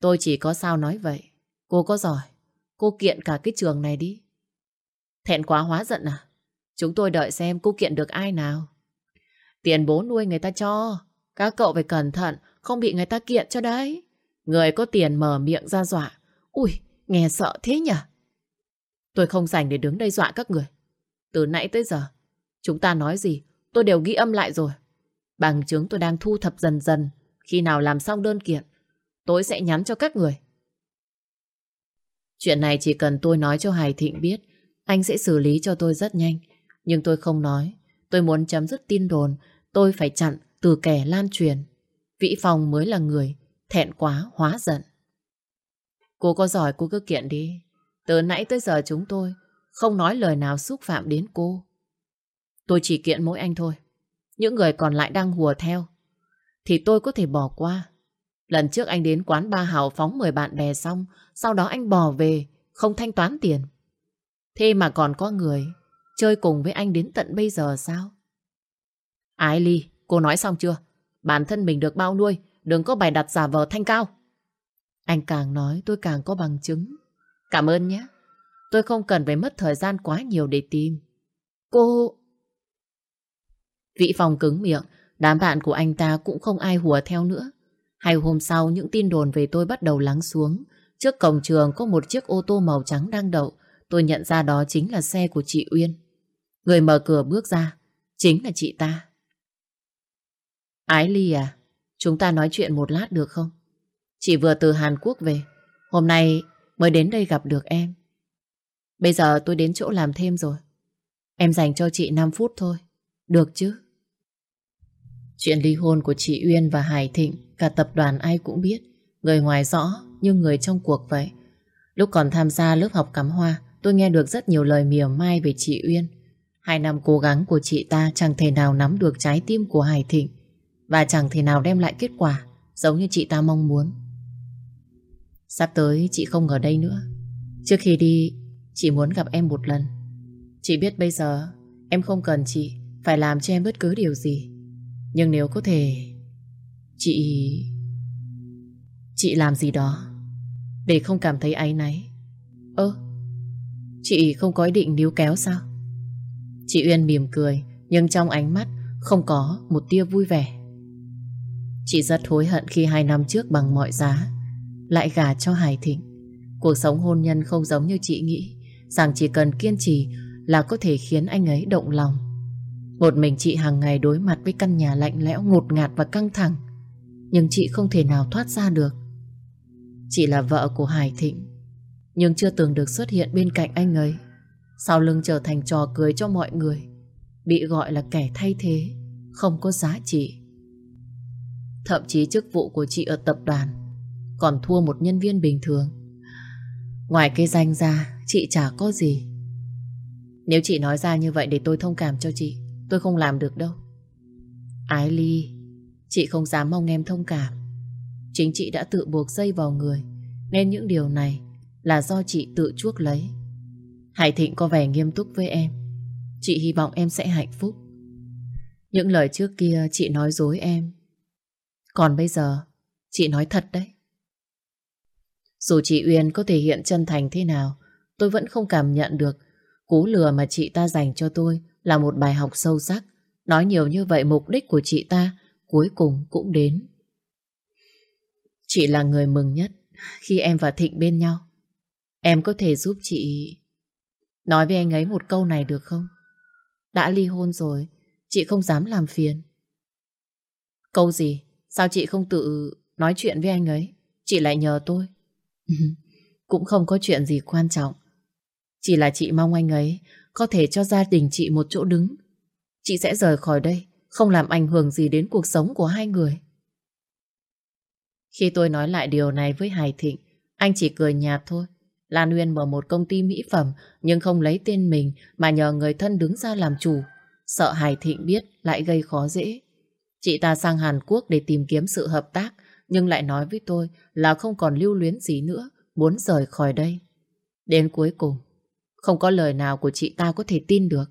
Tôi chỉ có sao nói vậy. Cô có giỏi. Cô kiện cả cái trường này đi. Thẹn quá hóa giận à? Chúng tôi đợi xem cô kiện được ai nào. Tiền bố nuôi người ta cho. Các cậu phải cẩn thận, không bị người ta kiện cho đấy. Người có tiền mở miệng ra dọa. Ui, nghe sợ thế nhỉ? Tôi không dành để đứng đây dọa các người. Từ nãy tới giờ, chúng ta nói gì, tôi đều ghi âm lại rồi. Bằng chứng tôi đang thu thập dần dần. Khi nào làm xong đơn kiện, tôi sẽ nhắn cho các người. Chuyện này chỉ cần tôi nói cho Hải Thịnh biết, anh sẽ xử lý cho tôi rất nhanh. Nhưng tôi không nói. Tôi muốn chấm dứt tin đồn, tôi phải chặn từ kẻ lan truyền. Vĩ Phong mới là người thẹn quá hóa giận. Cô có giỏi cô cứ kiện đi. Từ nãy tới giờ chúng tôi không nói lời nào xúc phạm đến cô. Tôi chỉ kiện mỗi anh thôi. Những người còn lại đang hùa theo. Thì tôi có thể bỏ qua. Lần trước anh đến quán ba hào phóng mời bạn bè xong, sau đó anh bỏ về, không thanh toán tiền. Thế mà còn có người chơi cùng với anh đến tận bây giờ sao? Ái Ly, cô nói xong chưa? Bản thân mình được bao nuôi, đừng có bài đặt giả vờ thanh cao. Anh càng nói tôi càng có bằng chứng. Cảm ơn nhé. Tôi không cần phải mất thời gian quá nhiều để tìm. Cô... vị phòng cứng miệng, đám bạn của anh ta cũng không ai hùa theo nữa. Hay hôm sau những tin đồn về tôi bắt đầu lắng xuống. Trước cổng trường có một chiếc ô tô màu trắng đang đậu. Tôi nhận ra đó chính là xe của chị Uyên. Người mở cửa bước ra, chính là chị ta. Ái Ly à, chúng ta nói chuyện một lát được không? Chị vừa từ Hàn Quốc về, hôm nay mới đến đây gặp được em. Bây giờ tôi đến chỗ làm thêm rồi. Em dành cho chị 5 phút thôi, được chứ? Chuyện ly hôn của chị Uyên và Hải Thịnh, cả tập đoàn ai cũng biết. Người ngoài rõ, nhưng người trong cuộc vậy. Lúc còn tham gia lớp học cắm hoa, tôi nghe được rất nhiều lời mỉa mai về chị Uyên. Hai năm cố gắng của chị ta chẳng thể nào nắm được trái tim của Hải Thịnh và chẳng thể nào đem lại kết quả giống như chị ta mong muốn. Sắp tới chị không ở đây nữa. Trước khi đi, chị muốn gặp em một lần. Chị biết bây giờ em không cần chị phải làm cho em bất cứ điều gì. Nhưng nếu có thể, chị... Chị làm gì đó để không cảm thấy áy náy. Ơ, chị không có ý định níu kéo sao? Chị Uyên mỉm cười, nhưng trong ánh mắt không có một tia vui vẻ. Chị rất hối hận khi hai năm trước bằng mọi giá lại gả cho Hải Thịnh. Cuộc sống hôn nhân không giống như chị nghĩ, rằng chỉ cần kiên trì là có thể khiến anh ấy động lòng. Một mình chị hàng ngày đối mặt với căn nhà lạnh lẽo, ngột ngạt và căng thẳng. Nhưng chị không thể nào thoát ra được. Chị là vợ của Hải Thịnh, nhưng chưa từng được xuất hiện bên cạnh anh ấy. Sau lưng trở thành trò cười cho mọi người Bị gọi là kẻ thay thế Không có giá trị Thậm chí chức vụ của chị ở tập đoàn Còn thua một nhân viên bình thường Ngoài cái danh ra Chị chả có gì Nếu chị nói ra như vậy để tôi thông cảm cho chị Tôi không làm được đâu Ái Ly Chị không dám mong em thông cảm Chính chị đã tự buộc dây vào người Nên những điều này Là do chị tự chuốc lấy Hải Thịnh có vẻ nghiêm túc với em. Chị hy vọng em sẽ hạnh phúc. Những lời trước kia chị nói dối em. Còn bây giờ, chị nói thật đấy. Dù chị Uyên có thể hiện chân thành thế nào, tôi vẫn không cảm nhận được cú lừa mà chị ta dành cho tôi là một bài học sâu sắc. Nói nhiều như vậy mục đích của chị ta cuối cùng cũng đến. Chị là người mừng nhất khi em và Thịnh bên nhau. Em có thể giúp chị Nói với anh ấy một câu này được không? Đã ly hôn rồi, chị không dám làm phiền. Câu gì? Sao chị không tự nói chuyện với anh ấy? Chị lại nhờ tôi. (laughs) Cũng không có chuyện gì quan trọng. Chỉ là chị mong anh ấy có thể cho gia đình chị một chỗ đứng. Chị sẽ rời khỏi đây, không làm ảnh hưởng gì đến cuộc sống của hai người. Khi tôi nói lại điều này với Hải Thịnh, anh chỉ cười nhạt thôi. Lan Uyên mở một công ty mỹ phẩm nhưng không lấy tên mình mà nhờ người thân đứng ra làm chủ. Sợ Hải Thịnh biết lại gây khó dễ. Chị ta sang Hàn Quốc để tìm kiếm sự hợp tác nhưng lại nói với tôi là không còn lưu luyến gì nữa, muốn rời khỏi đây. Đến cuối cùng, không có lời nào của chị ta có thể tin được.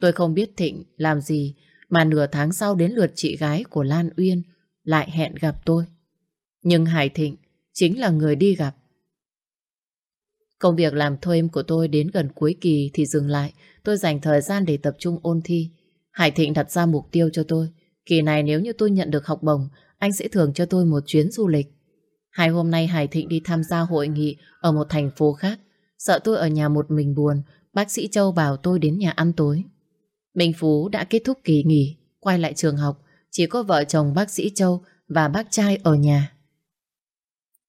Tôi không biết Thịnh làm gì mà nửa tháng sau đến lượt chị gái của Lan Uyên lại hẹn gặp tôi. Nhưng Hải Thịnh chính là người đi gặp. Công việc làm thuê của tôi đến gần cuối kỳ thì dừng lại. Tôi dành thời gian để tập trung ôn thi. Hải Thịnh đặt ra mục tiêu cho tôi. Kỳ này nếu như tôi nhận được học bổng, anh sẽ thưởng cho tôi một chuyến du lịch. Hai hôm nay Hải Thịnh đi tham gia hội nghị ở một thành phố khác. Sợ tôi ở nhà một mình buồn, bác sĩ Châu bảo tôi đến nhà ăn tối. Minh Phú đã kết thúc kỳ nghỉ, quay lại trường học. Chỉ có vợ chồng bác sĩ Châu và bác trai ở nhà.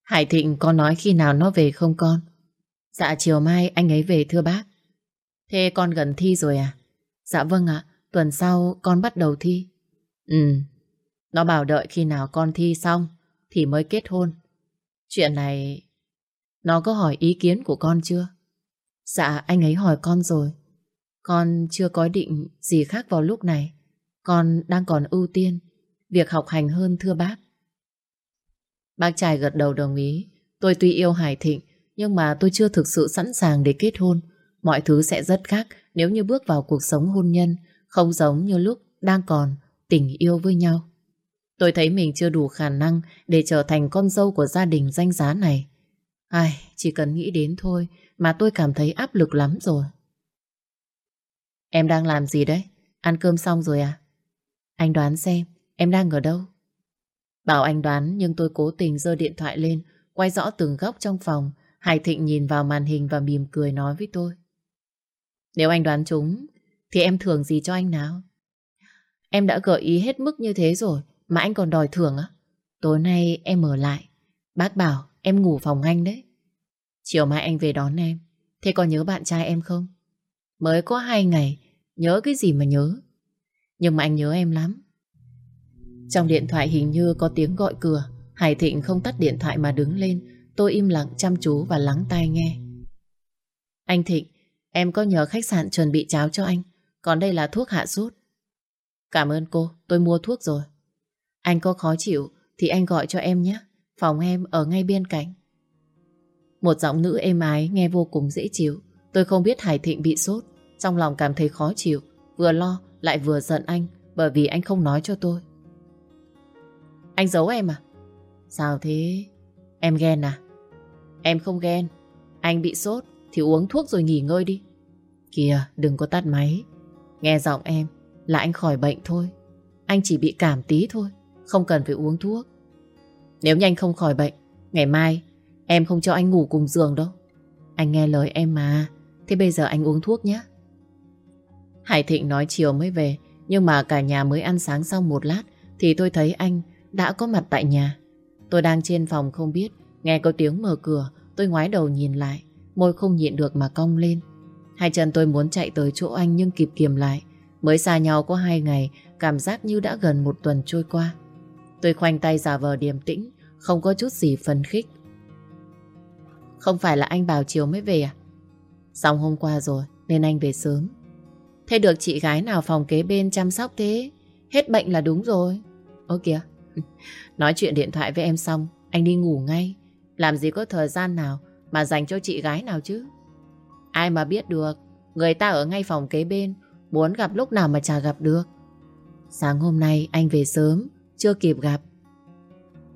Hải Thịnh có nói khi nào nó về không con? Dạ chiều mai anh ấy về thưa bác. Thế con gần thi rồi à? Dạ vâng ạ, tuần sau con bắt đầu thi. Ừ, nó bảo đợi khi nào con thi xong thì mới kết hôn. Chuyện này nó có hỏi ý kiến của con chưa? Dạ anh ấy hỏi con rồi. Con chưa có định gì khác vào lúc này. Con đang còn ưu tiên việc học hành hơn thưa bác. Bác trai gật đầu đồng ý. Tôi tuy yêu Hải Thịnh nhưng mà tôi chưa thực sự sẵn sàng để kết hôn. Mọi thứ sẽ rất khác nếu như bước vào cuộc sống hôn nhân, không giống như lúc đang còn tình yêu với nhau. Tôi thấy mình chưa đủ khả năng để trở thành con dâu của gia đình danh giá này. Ai, chỉ cần nghĩ đến thôi mà tôi cảm thấy áp lực lắm rồi. Em đang làm gì đấy? Ăn cơm xong rồi à? Anh đoán xem, em đang ở đâu? Bảo anh đoán nhưng tôi cố tình giơ điện thoại lên, quay rõ từng góc trong phòng. Hải Thịnh nhìn vào màn hình và mỉm cười nói với tôi. Nếu anh đoán chúng, thì em thưởng gì cho anh nào? Em đã gợi ý hết mức như thế rồi, mà anh còn đòi thưởng á? Tối nay em ở lại. Bác bảo em ngủ phòng anh đấy. Chiều mai anh về đón em. Thế có nhớ bạn trai em không? Mới có hai ngày, nhớ cái gì mà nhớ. Nhưng mà anh nhớ em lắm. Trong điện thoại hình như có tiếng gọi cửa. Hải Thịnh không tắt điện thoại mà đứng lên. Tôi im lặng chăm chú và lắng tai nghe. Anh Thịnh, em có nhờ khách sạn chuẩn bị cháo cho anh. Còn đây là thuốc hạ sốt. Cảm ơn cô, tôi mua thuốc rồi. Anh có khó chịu thì anh gọi cho em nhé. Phòng em ở ngay bên cạnh. Một giọng nữ êm ái nghe vô cùng dễ chịu. Tôi không biết Hải Thịnh bị sốt. Trong lòng cảm thấy khó chịu. Vừa lo lại vừa giận anh bởi vì anh không nói cho tôi. Anh giấu em à? Sao thế? Em ghen à? Em không ghen. Anh bị sốt thì uống thuốc rồi nghỉ ngơi đi. Kìa, đừng có tắt máy. Nghe giọng em là anh khỏi bệnh thôi. Anh chỉ bị cảm tí thôi. Không cần phải uống thuốc. Nếu nhanh không khỏi bệnh, ngày mai em không cho anh ngủ cùng giường đâu. Anh nghe lời em mà. Thế bây giờ anh uống thuốc nhé. Hải Thịnh nói chiều mới về, nhưng mà cả nhà mới ăn sáng xong một lát thì tôi thấy anh đã có mặt tại nhà. Tôi đang trên phòng không biết, nghe có tiếng mở cửa, tôi ngoái đầu nhìn lại, môi không nhịn được mà cong lên. Hai chân tôi muốn chạy tới chỗ anh nhưng kịp kiềm lại. Mới xa nhau có hai ngày, cảm giác như đã gần một tuần trôi qua. Tôi khoanh tay giả vờ điềm tĩnh, không có chút gì phấn khích. Không phải là anh bảo chiều mới về à? Xong hôm qua rồi, nên anh về sớm. Thế được chị gái nào phòng kế bên chăm sóc thế? Hết bệnh là đúng rồi. Ơ kìa, (laughs) nói chuyện điện thoại với em xong, anh đi ngủ ngay. Làm gì có thời gian nào mà dành cho chị gái nào chứ? Ai mà biết được, người ta ở ngay phòng kế bên, muốn gặp lúc nào mà chả gặp được. Sáng hôm nay anh về sớm, chưa kịp gặp.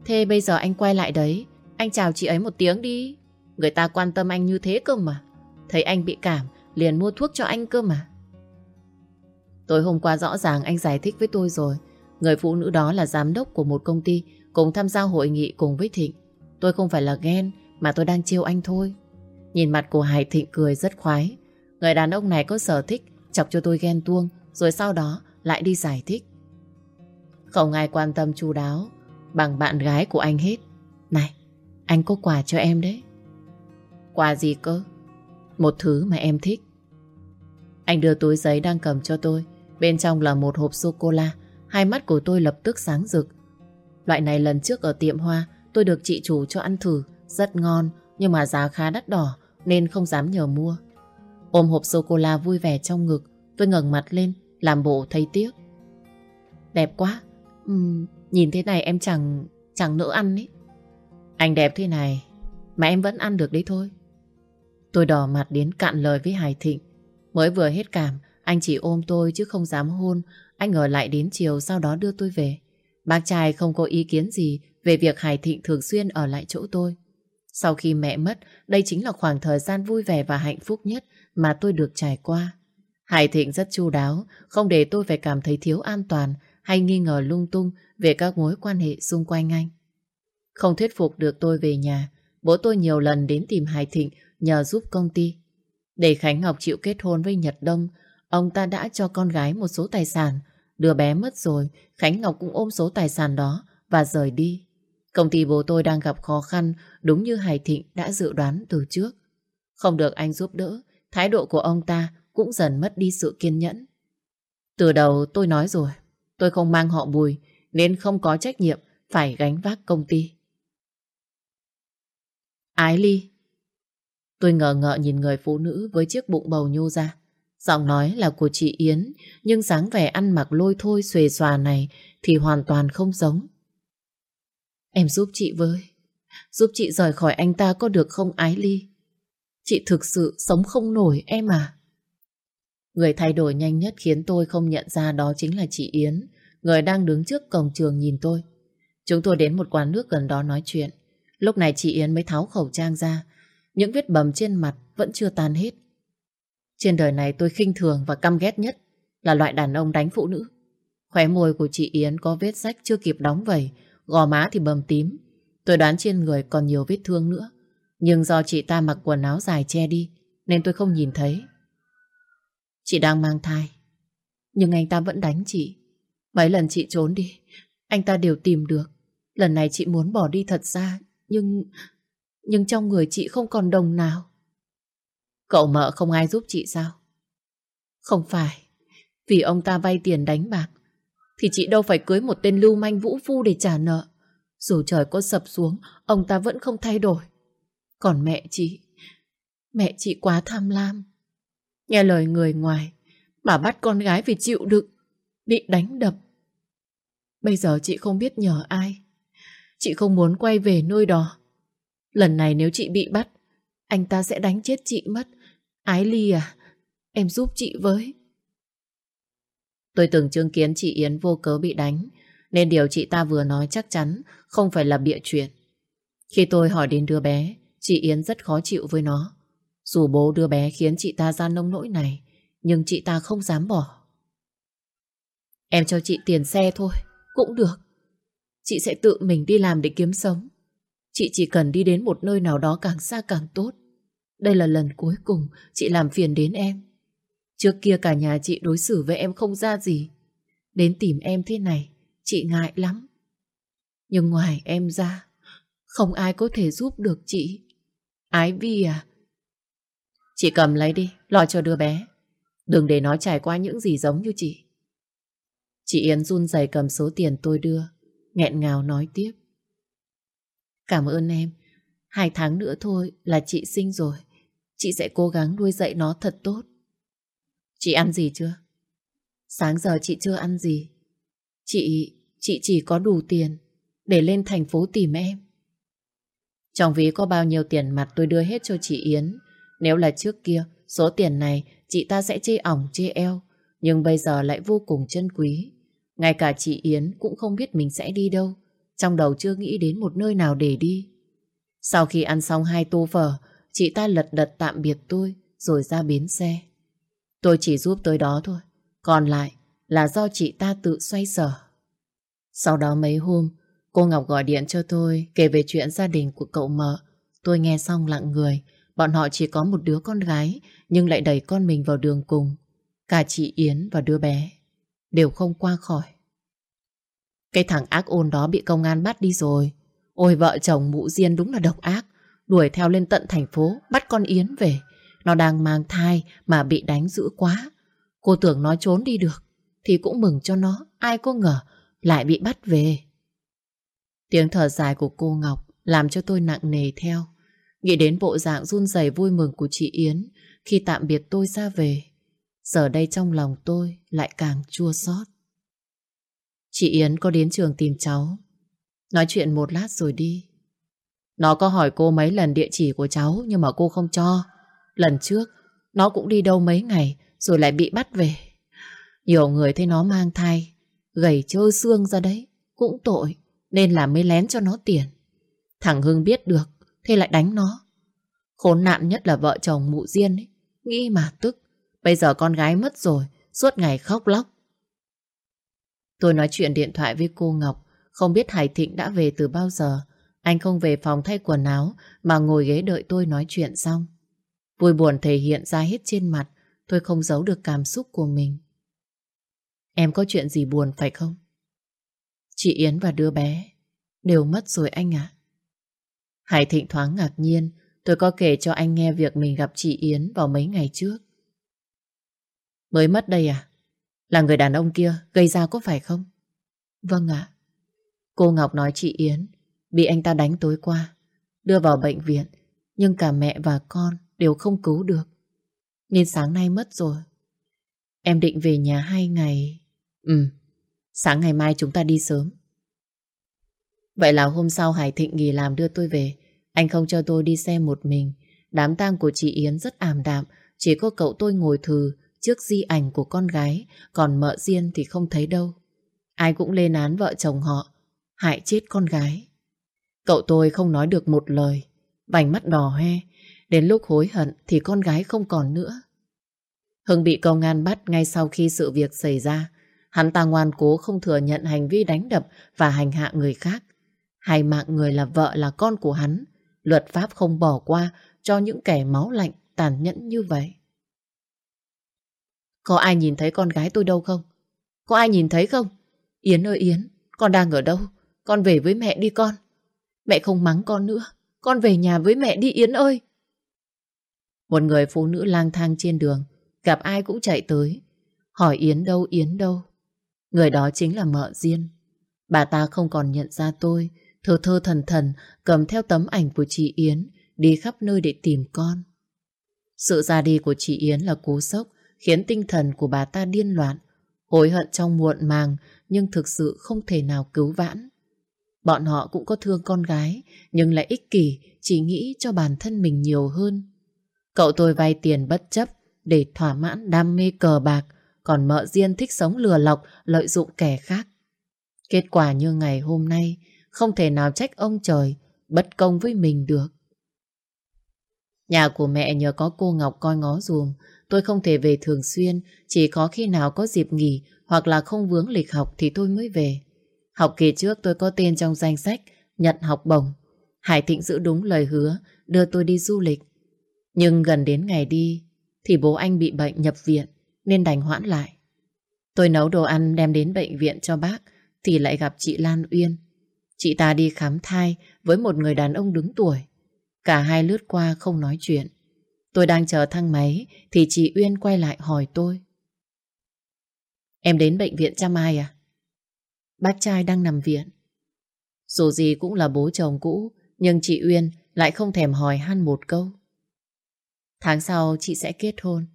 Thế bây giờ anh quay lại đấy, anh chào chị ấy một tiếng đi. Người ta quan tâm anh như thế cơ mà. Thấy anh bị cảm, liền mua thuốc cho anh cơ mà. Tối hôm qua rõ ràng anh giải thích với tôi rồi. Người phụ nữ đó là giám đốc của một công ty cùng tham gia hội nghị cùng với Thịnh. Tôi không phải là ghen mà tôi đang chiêu anh thôi. Nhìn mặt của Hải Thịnh cười rất khoái. Người đàn ông này có sở thích chọc cho tôi ghen tuông rồi sau đó lại đi giải thích. Không ai quan tâm chu đáo bằng bạn gái của anh hết. Này, anh có quà cho em đấy. Quà gì cơ? Một thứ mà em thích. Anh đưa túi giấy đang cầm cho tôi. Bên trong là một hộp sô-cô-la. Hai mắt của tôi lập tức sáng rực. Loại này lần trước ở tiệm hoa tôi được chị chủ cho ăn thử. Rất ngon, nhưng mà giá khá đắt đỏ nên không dám nhờ mua. Ôm hộp sô-cô-la vui vẻ trong ngực, tôi ngẩng mặt lên, làm bộ thấy tiếc. Đẹp quá, ừ, nhìn thế này em chẳng chẳng nỡ ăn ấy. Anh đẹp thế này, mà em vẫn ăn được đấy thôi. Tôi đỏ mặt đến cạn lời với Hải Thịnh. Mới vừa hết cảm, anh chỉ ôm tôi chứ không dám hôn. Anh ở lại đến chiều sau đó đưa tôi về. Bác trai không có ý kiến gì về việc Hải Thịnh thường xuyên ở lại chỗ tôi. Sau khi mẹ mất, đây chính là khoảng thời gian vui vẻ và hạnh phúc nhất mà tôi được trải qua. Hải Thịnh rất chu đáo, không để tôi phải cảm thấy thiếu an toàn hay nghi ngờ lung tung về các mối quan hệ xung quanh anh. Không thuyết phục được tôi về nhà, bố tôi nhiều lần đến tìm Hải Thịnh nhờ giúp công ty. Để Khánh Ngọc chịu kết hôn với Nhật Đông, ông ta đã cho con gái một số tài sản. Đứa bé mất rồi, Khánh Ngọc cũng ôm số tài sản đó và rời đi. Công ty bố tôi đang gặp khó khăn đúng như Hải Thịnh đã dự đoán từ trước. Không được anh giúp đỡ, thái độ của ông ta cũng dần mất đi sự kiên nhẫn. Từ đầu tôi nói rồi, tôi không mang họ bùi nên không có trách nhiệm phải gánh vác công ty. Ái Ly Tôi ngờ ngợ nhìn người phụ nữ với chiếc bụng bầu nhô ra. Giọng nói là của chị Yến, nhưng dáng vẻ ăn mặc lôi thôi xuề xòa này thì hoàn toàn không giống. Em giúp chị với. Giúp chị rời khỏi anh ta có được không Ái Ly? Chị thực sự sống không nổi em à? Người thay đổi nhanh nhất khiến tôi không nhận ra đó chính là chị Yến, người đang đứng trước cổng trường nhìn tôi. Chúng tôi đến một quán nước gần đó nói chuyện. Lúc này chị Yến mới tháo khẩu trang ra. Những vết bầm trên mặt vẫn chưa tan hết. Trên đời này tôi khinh thường và căm ghét nhất là loại đàn ông đánh phụ nữ. Khóe môi của chị Yến có vết rách chưa kịp đóng vẩy, gò má thì bầm tím. Tôi đoán trên người còn nhiều vết thương nữa. Nhưng do chị ta mặc quần áo dài che đi, nên tôi không nhìn thấy. Chị đang mang thai, nhưng anh ta vẫn đánh chị. Mấy lần chị trốn đi, anh ta đều tìm được. Lần này chị muốn bỏ đi thật ra, nhưng... Nhưng trong người chị không còn đồng nào. Cậu mợ không ai giúp chị sao? Không phải. Vì ông ta vay tiền đánh bạc. Thì chị đâu phải cưới một tên lưu manh vũ phu để trả nợ. Dù trời có sập xuống, ông ta vẫn không thay đổi. Còn mẹ chị, mẹ chị quá tham lam. Nghe lời người ngoài, bà bắt con gái phải chịu đựng, bị đánh đập. Bây giờ chị không biết nhờ ai. Chị không muốn quay về nơi đó. Lần này nếu chị bị bắt, anh ta sẽ đánh chết chị mất. Ái Ly à, em giúp chị với. Tôi từng chứng kiến chị Yến vô cớ bị đánh, nên điều chị ta vừa nói chắc chắn không phải là bịa chuyện. Khi tôi hỏi đến đứa bé, chị Yến rất khó chịu với nó. Dù bố đứa bé khiến chị ta ra nông nỗi này, nhưng chị ta không dám bỏ. Em cho chị tiền xe thôi, cũng được. Chị sẽ tự mình đi làm để kiếm sống. Chị chỉ cần đi đến một nơi nào đó càng xa càng tốt. Đây là lần cuối cùng chị làm phiền đến em. Trước kia cả nhà chị đối xử với em không ra gì. Đến tìm em thế này, chị ngại lắm. Nhưng ngoài em ra, không ai có thể giúp được chị. Ái Vi à? Chị cầm lấy đi, lo cho đứa bé. Đừng để nó trải qua những gì giống như chị. Chị Yến run rẩy cầm số tiền tôi đưa, nghẹn ngào nói tiếp. Cảm ơn em. Hai tháng nữa thôi là chị sinh rồi. Chị sẽ cố gắng nuôi dạy nó thật tốt. Chị ăn gì chưa? Sáng giờ chị chưa ăn gì. Chị, chị chỉ có đủ tiền để lên thành phố tìm em. Trong ví có bao nhiêu tiền mặt tôi đưa hết cho chị Yến. Nếu là trước kia, số tiền này chị ta sẽ chê ỏng chê eo. Nhưng bây giờ lại vô cùng chân quý. Ngay cả chị Yến cũng không biết mình sẽ đi đâu. Trong đầu chưa nghĩ đến một nơi nào để đi. Sau khi ăn xong hai tô phở, chị ta lật đật tạm biệt tôi rồi ra bến xe. Tôi chỉ giúp tới đó thôi. Còn lại là do chị ta tự xoay sở. Sau đó mấy hôm, cô Ngọc gọi điện cho tôi kể về chuyện gia đình của cậu mợ. Tôi nghe xong lặng người. Bọn họ chỉ có một đứa con gái nhưng lại đẩy con mình vào đường cùng. Cả chị Yến và đứa bé đều không qua khỏi. Cái thằng ác ôn đó bị công an bắt đi rồi. Ôi vợ chồng mụ Diên đúng là độc ác. Đuổi theo lên tận thành phố, bắt con Yến về. Nó đang mang thai mà bị đánh dữ quá. Cô tưởng nó trốn đi được. Thì cũng mừng cho nó, ai có ngờ lại bị bắt về. Tiếng thở dài của cô Ngọc làm cho tôi nặng nề theo. Nghĩ đến bộ dạng run rẩy vui mừng của chị Yến khi tạm biệt tôi ra về. Giờ đây trong lòng tôi lại càng chua xót. Chị Yến có đến trường tìm cháu. Nói chuyện một lát rồi đi. Nó có hỏi cô mấy lần địa chỉ của cháu nhưng mà cô không cho. Lần trước, nó cũng đi đâu mấy ngày rồi lại bị bắt về. Nhiều người thấy nó mang thai, gầy trơ xương ra đấy, cũng tội, nên là mới lén cho nó tiền. Thằng Hưng biết được, thế lại đánh nó. Khốn nạn nhất là vợ chồng mụ Diên ấy, nghĩ mà tức. Bây giờ con gái mất rồi, suốt ngày khóc lóc. Tôi nói chuyện điện thoại với cô Ngọc, không biết Hải Thịnh đã về từ bao giờ. Anh không về phòng thay quần áo, mà ngồi ghế đợi tôi nói chuyện xong. Vui buồn thể hiện ra hết trên mặt, tôi không giấu được cảm xúc của mình. Em có chuyện gì buồn phải không? Chị Yến và đứa bé đều mất rồi anh ạ. Hải Thịnh thoáng ngạc nhiên, tôi có kể cho anh nghe việc mình gặp chị Yến vào mấy ngày trước. Mới mất đây à? Là người đàn ông kia gây ra có phải không? Vâng ạ. Cô Ngọc nói chị Yến bị anh ta đánh tối qua, đưa vào bệnh viện, nhưng cả mẹ và con đều không cứu được. Nên sáng nay mất rồi. Em định về nhà hai ngày. Ừ, sáng ngày mai chúng ta đi sớm. Vậy là hôm sau Hải Thịnh nghỉ làm đưa tôi về. Anh không cho tôi đi xe một mình. Đám tang của chị Yến rất ảm đạm. Chỉ có cậu tôi ngồi thừ trước di ảnh của con gái. Còn mợ riêng thì không thấy đâu. Ai cũng lên án vợ chồng họ. Hại chết con gái. Cậu tôi không nói được một lời. Vành mắt đỏ hoe. Đến lúc hối hận thì con gái không còn nữa. Hưng bị công an bắt ngay sau khi sự việc xảy ra. Hắn ta ngoan cố không thừa nhận hành vi đánh đập và hành hạ người khác. Hai mạng người là vợ là con của hắn. Luật pháp không bỏ qua cho những kẻ máu lạnh tàn nhẫn như vậy. Có ai nhìn thấy con gái tôi đâu không? Có ai nhìn thấy không? Yến ơi Yến, con đang ở đâu? Con về với mẹ đi con. Mẹ không mắng con nữa. Con về nhà với mẹ đi Yến ơi. Một người phụ nữ lang thang trên đường, gặp ai cũng chạy tới. Hỏi Yến đâu, Yến đâu. Người đó chính là mợ Diên. Bà ta không còn nhận ra tôi, thơ thơ thần thần cầm theo tấm ảnh của chị Yến đi khắp nơi để tìm con. Sự ra đi của chị Yến là cú sốc khiến tinh thần của bà ta điên loạn, hối hận trong muộn màng nhưng thực sự không thể nào cứu vãn. Bọn họ cũng có thương con gái nhưng lại ích kỷ chỉ nghĩ cho bản thân mình nhiều hơn. Cậu tôi vay tiền bất chấp để thỏa mãn đam mê cờ bạc còn mợ Diên thích sống lừa lọc lợi dụng kẻ khác. Kết quả như ngày hôm nay không thể nào trách ông trời bất công với mình được. Nhà của mẹ nhờ có cô Ngọc coi ngó dùm, tôi không thể về thường xuyên, chỉ có khi nào có dịp nghỉ hoặc là không vướng lịch học thì tôi mới về. Học kỳ trước tôi có tên trong danh sách nhận học bổng. Hải Thịnh giữ đúng lời hứa đưa tôi đi du lịch. Nhưng gần đến ngày đi thì bố anh bị bệnh nhập viện nên đành hoãn lại. Tôi nấu đồ ăn đem đến bệnh viện cho bác thì lại gặp chị Lan Uyên. Chị ta đi khám thai với một người đàn ông đứng tuổi. Cả hai lướt qua không nói chuyện. Tôi đang chờ thang máy thì chị Uyên quay lại hỏi tôi. Em đến bệnh viện chăm ai à? Bác trai đang nằm viện. Dù gì cũng là bố chồng cũ, nhưng chị Uyên lại không thèm hỏi han một câu. Tháng sau chị sẽ kết hôn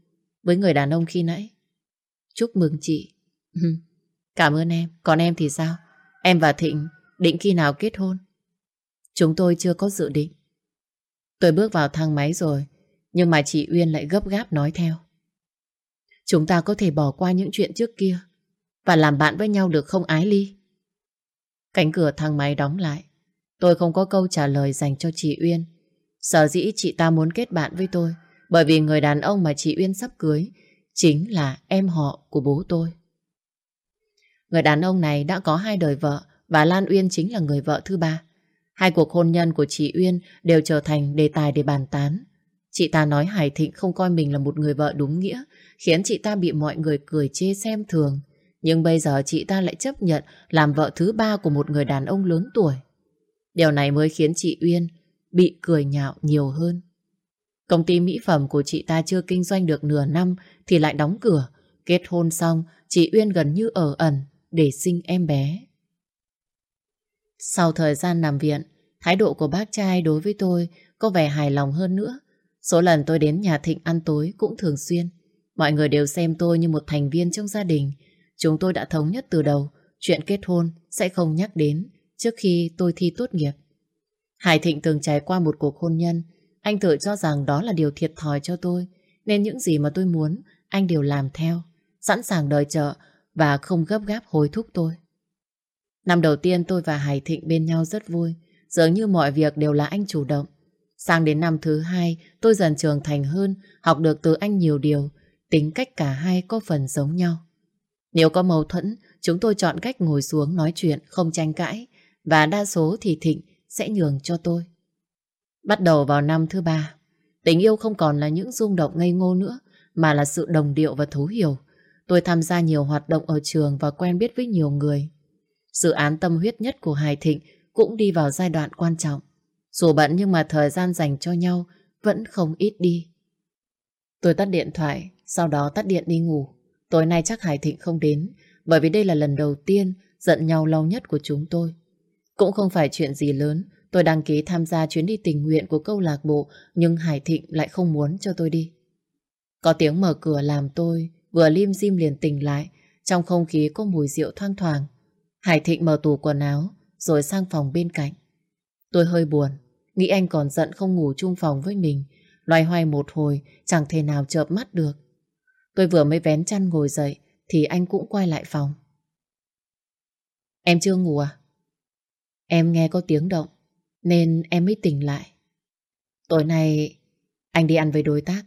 với người đàn ông khi nãy. Chúc mừng chị. (laughs) Cảm ơn em. Còn em thì sao? Em và Thịnh định khi nào kết hôn? Chúng tôi chưa có dự định. Tôi bước vào thang máy rồi, nhưng mà chị Uyên lại gấp gáp nói theo. Chúng ta có thể bỏ qua những chuyện trước kia và làm bạn với nhau được không ái ly? Cánh cửa thang máy đóng lại. Tôi không có câu trả lời dành cho chị Uyên. Sở dĩ chị ta muốn kết bạn với tôi, bởi vì người đàn ông mà chị Uyên sắp cưới chính là em họ của bố tôi. Người đàn ông này đã có hai đời vợ và Lan Uyên chính là người vợ thứ ba. Hai cuộc hôn nhân của chị Uyên đều trở thành đề tài để bàn tán. Chị ta nói Hải Thịnh không coi mình là một người vợ đúng nghĩa, khiến chị ta bị mọi người cười chê xem thường. Nhưng bây giờ chị ta lại chấp nhận làm vợ thứ ba của một người đàn ông lớn tuổi. Điều này mới khiến chị Uyên bị cười nhạo nhiều hơn. Công ty mỹ phẩm của chị ta chưa kinh doanh được nửa năm thì lại đóng cửa. Kết hôn xong, chị Uyên gần như ở ẩn để sinh em bé. Sau thời gian nằm viện, thái độ của bác trai đối với tôi có vẻ hài lòng hơn nữa. Số lần tôi đến nhà Thịnh ăn tối cũng thường xuyên. Mọi người đều xem tôi như một thành viên trong gia đình. Chúng tôi đã thống nhất từ đầu, chuyện kết hôn sẽ không nhắc đến trước khi tôi thi tốt nghiệp. Hải Thịnh từng trải qua một cuộc hôn nhân anh tự cho rằng đó là điều thiệt thòi cho tôi, nên những gì mà tôi muốn anh đều làm theo, sẵn sàng đợi trợ và không gấp gáp hối thúc tôi. Năm đầu tiên tôi và Hải Thịnh bên nhau rất vui, dường như mọi việc đều là anh chủ động. Sang đến năm thứ hai, tôi dần trưởng thành hơn, học được từ anh nhiều điều, tính cách cả hai có phần giống nhau. Nếu có mâu thuẫn, chúng tôi chọn cách ngồi xuống nói chuyện, không tranh cãi, và đa số thì Thịnh sẽ nhường cho tôi. Bắt đầu vào năm thứ ba, tình yêu không còn là những rung động ngây ngô nữa, mà là sự đồng điệu và thấu hiểu. Tôi tham gia nhiều hoạt động ở trường và quen biết với nhiều người. Dự án tâm huyết nhất của Hải Thịnh cũng đi vào giai đoạn quan trọng. Dù bận nhưng mà thời gian dành cho nhau vẫn không ít đi. Tôi tắt điện thoại, sau đó tắt điện đi ngủ. Tối nay chắc Hải Thịnh không đến, bởi vì đây là lần đầu tiên giận nhau lâu nhất của chúng tôi. Cũng không phải chuyện gì lớn, tôi đăng ký tham gia chuyến đi tình nguyện của câu lạc bộ, nhưng Hải Thịnh lại không muốn cho tôi đi. Có tiếng mở cửa làm tôi vừa lim dim liền tỉnh lại, trong không khí có mùi rượu thoang thoảng. Hải Thịnh mở tủ quần áo, rồi sang phòng bên cạnh. Tôi hơi buồn, nghĩ anh còn giận không ngủ chung phòng với mình. Loay hoay một hồi, chẳng thể nào chợp mắt được. Tôi vừa mới vén chăn ngồi dậy, thì anh cũng quay lại phòng. Em chưa ngủ à? Em nghe có tiếng động, nên em mới tỉnh lại. Tối nay, anh đi ăn với đối tác.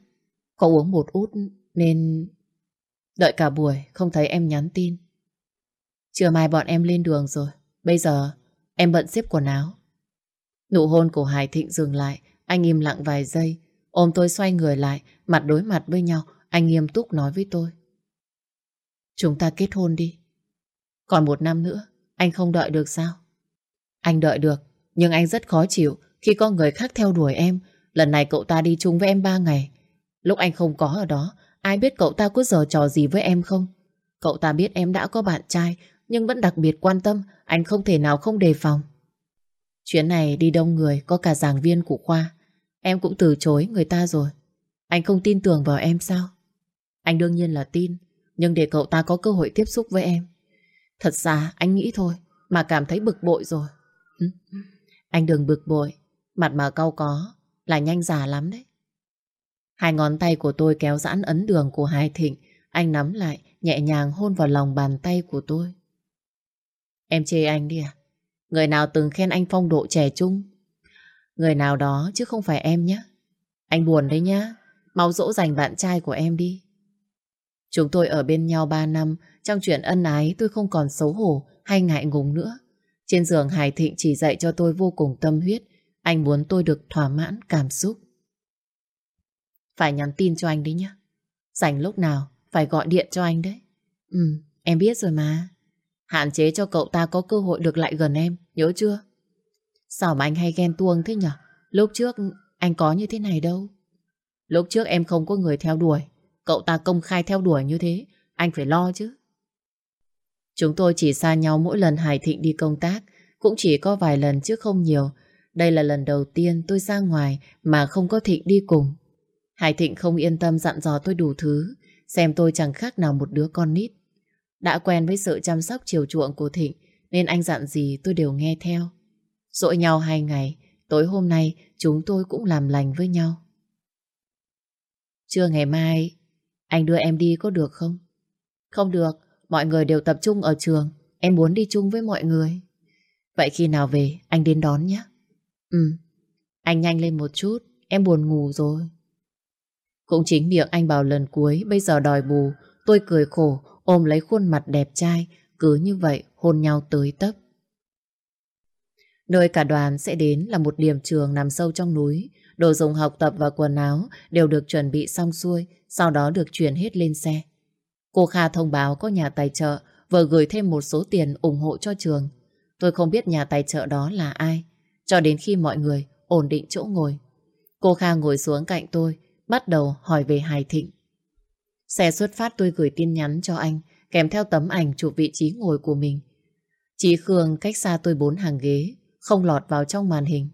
Có uống một út, nên... Đợi cả buổi, không thấy em nhắn tin. Trưa mai bọn em lên đường rồi. Bây giờ em bận xếp quần áo. Nụ hôn của Hải Thịnh dừng lại. Anh im lặng vài giây. Ôm tôi xoay người lại. Mặt đối mặt với nhau. Anh nghiêm túc nói với tôi. Chúng ta kết hôn đi. Còn một năm nữa. Anh không đợi được sao? Anh đợi được. Nhưng anh rất khó chịu khi có người khác theo đuổi em. Lần này cậu ta đi chung với em ba ngày. Lúc anh không có ở đó, ai biết cậu ta có giờ trò gì với em không? Cậu ta biết em đã có bạn trai, nhưng vẫn đặc biệt quan tâm, anh không thể nào không đề phòng. Chuyến này đi đông người, có cả giảng viên của khoa. Em cũng từ chối người ta rồi. Anh không tin tưởng vào em sao? Anh đương nhiên là tin, nhưng để cậu ta có cơ hội tiếp xúc với em. Thật ra anh nghĩ thôi, mà cảm thấy bực bội rồi. Anh đừng bực bội, mặt mà cau có là nhanh già lắm đấy. Hai ngón tay của tôi kéo giãn ấn đường của Hai Thịnh, anh nắm lại, nhẹ nhàng hôn vào lòng bàn tay của tôi. Em chê anh đi à? Người nào từng khen anh phong độ trẻ trung? Người nào đó chứ không phải em nhé. Anh buồn đấy nhá. Mau dỗ dành bạn trai của em đi. Chúng tôi ở bên nhau 3 năm, trong chuyện ân ái tôi không còn xấu hổ hay ngại ngùng nữa. Trên giường Hải Thịnh chỉ dạy cho tôi vô cùng tâm huyết. Anh muốn tôi được thỏa mãn cảm xúc. Phải nhắn tin cho anh đấy nhá. Rảnh lúc nào, phải gọi điện cho anh đấy. Ừ, em biết rồi mà. Hạn chế cho cậu ta có cơ hội được lại gần em, nhớ chưa? Sao mà anh hay ghen tuông thế nhở? Lúc trước anh có như thế này đâu. Lúc trước em không có người theo đuổi. Cậu ta công khai theo đuổi như thế, anh phải lo chứ. Chúng tôi chỉ xa nhau mỗi lần Hải Thịnh đi công tác, cũng chỉ có vài lần chứ không nhiều. Đây là lần đầu tiên tôi ra ngoài mà không có Thịnh đi cùng. Hải Thịnh không yên tâm dặn dò tôi đủ thứ, xem tôi chẳng khác nào một đứa con nít. Đã quen với sự chăm sóc chiều chuộng của Thịnh nên anh dặn gì tôi đều nghe theo. Dội nhau hai ngày, tối hôm nay chúng tôi cũng làm lành với nhau. Trưa ngày mai, anh đưa em đi có được không? Không được, mọi người đều tập trung ở trường, em muốn đi chung với mọi người. Vậy khi nào về, anh đến đón nhé. Ừ, anh nhanh lên một chút, em buồn ngủ rồi. Cũng chính miệng anh bảo lần cuối, bây giờ đòi bù, tôi cười khổ, ôm lấy khuôn mặt đẹp trai, cứ như vậy hôn nhau tới tấp. Nơi cả đoàn sẽ đến là một điểm trường nằm sâu trong núi, đồ dùng học tập và quần áo đều được chuẩn bị xong xuôi, sau đó được chuyển hết lên xe. Cô Kha thông báo có nhà tài trợ vừa gửi thêm một số tiền ủng hộ cho trường. Tôi không biết nhà tài trợ đó là ai, cho đến khi mọi người ổn định chỗ ngồi. Cô Kha ngồi xuống cạnh tôi, bắt đầu hỏi về Hải Thịnh. Xe xuất phát tôi gửi tin nhắn cho anh, kèm theo tấm ảnh chụp vị trí ngồi của mình. Chí Khương cách xa tôi bốn hàng ghế, không lọt vào trong màn hình.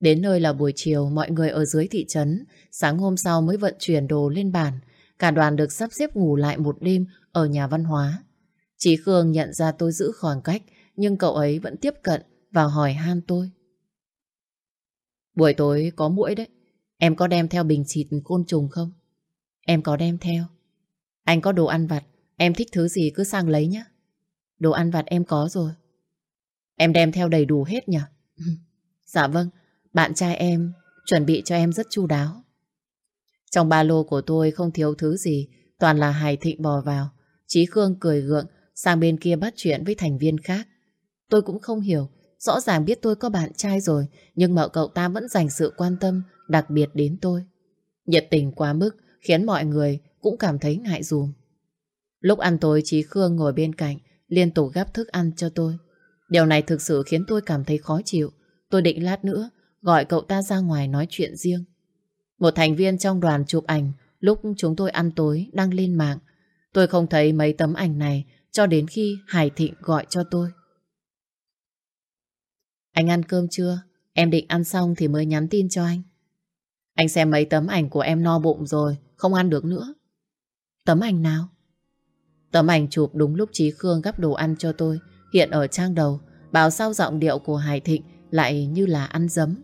Đến nơi là buổi chiều, mọi người ở dưới thị trấn, sáng hôm sau mới vận chuyển đồ lên bàn. Cả đoàn được sắp xếp ngủ lại một đêm ở nhà văn hóa. Chí Khương nhận ra tôi giữ khoảng cách, nhưng cậu ấy vẫn tiếp cận và hỏi han tôi. Buổi tối có muỗi đấy, em có đem theo bình xịt côn trùng không? Em có đem theo. Anh có đồ ăn vặt, em thích thứ gì cứ sang lấy nhé. Đồ ăn vặt em có rồi. Em đem theo đầy đủ hết nhỉ? (laughs) dạ vâng, bạn trai em chuẩn bị cho em rất chu đáo. Trong ba lô của tôi không thiếu thứ gì, toàn là hài thịnh bò vào. Chí Khương cười gượng, sang bên kia bắt chuyện với thành viên khác. Tôi cũng không hiểu, rõ ràng biết tôi có bạn trai rồi, nhưng mà cậu ta vẫn dành sự quan tâm đặc biệt đến tôi. Nhiệt tình quá mức khiến mọi người cũng cảm thấy ngại dùm. Lúc ăn tối Chí Khương ngồi bên cạnh, liên tục gắp thức ăn cho tôi. Điều này thực sự khiến tôi cảm thấy khó chịu. Tôi định lát nữa gọi cậu ta ra ngoài nói chuyện riêng. Một thành viên trong đoàn chụp ảnh lúc chúng tôi ăn tối đăng lên mạng. Tôi không thấy mấy tấm ảnh này cho đến khi Hải Thịnh gọi cho tôi. Anh ăn cơm chưa? Em định ăn xong thì mới nhắn tin cho anh. Anh xem mấy tấm ảnh của em no bụng rồi, không ăn được nữa. Tấm ảnh nào? Tấm ảnh chụp đúng lúc Trí Khương gắp đồ ăn cho tôi, hiện ở trang đầu, bảo sao giọng điệu của Hải Thịnh lại như là ăn dấm.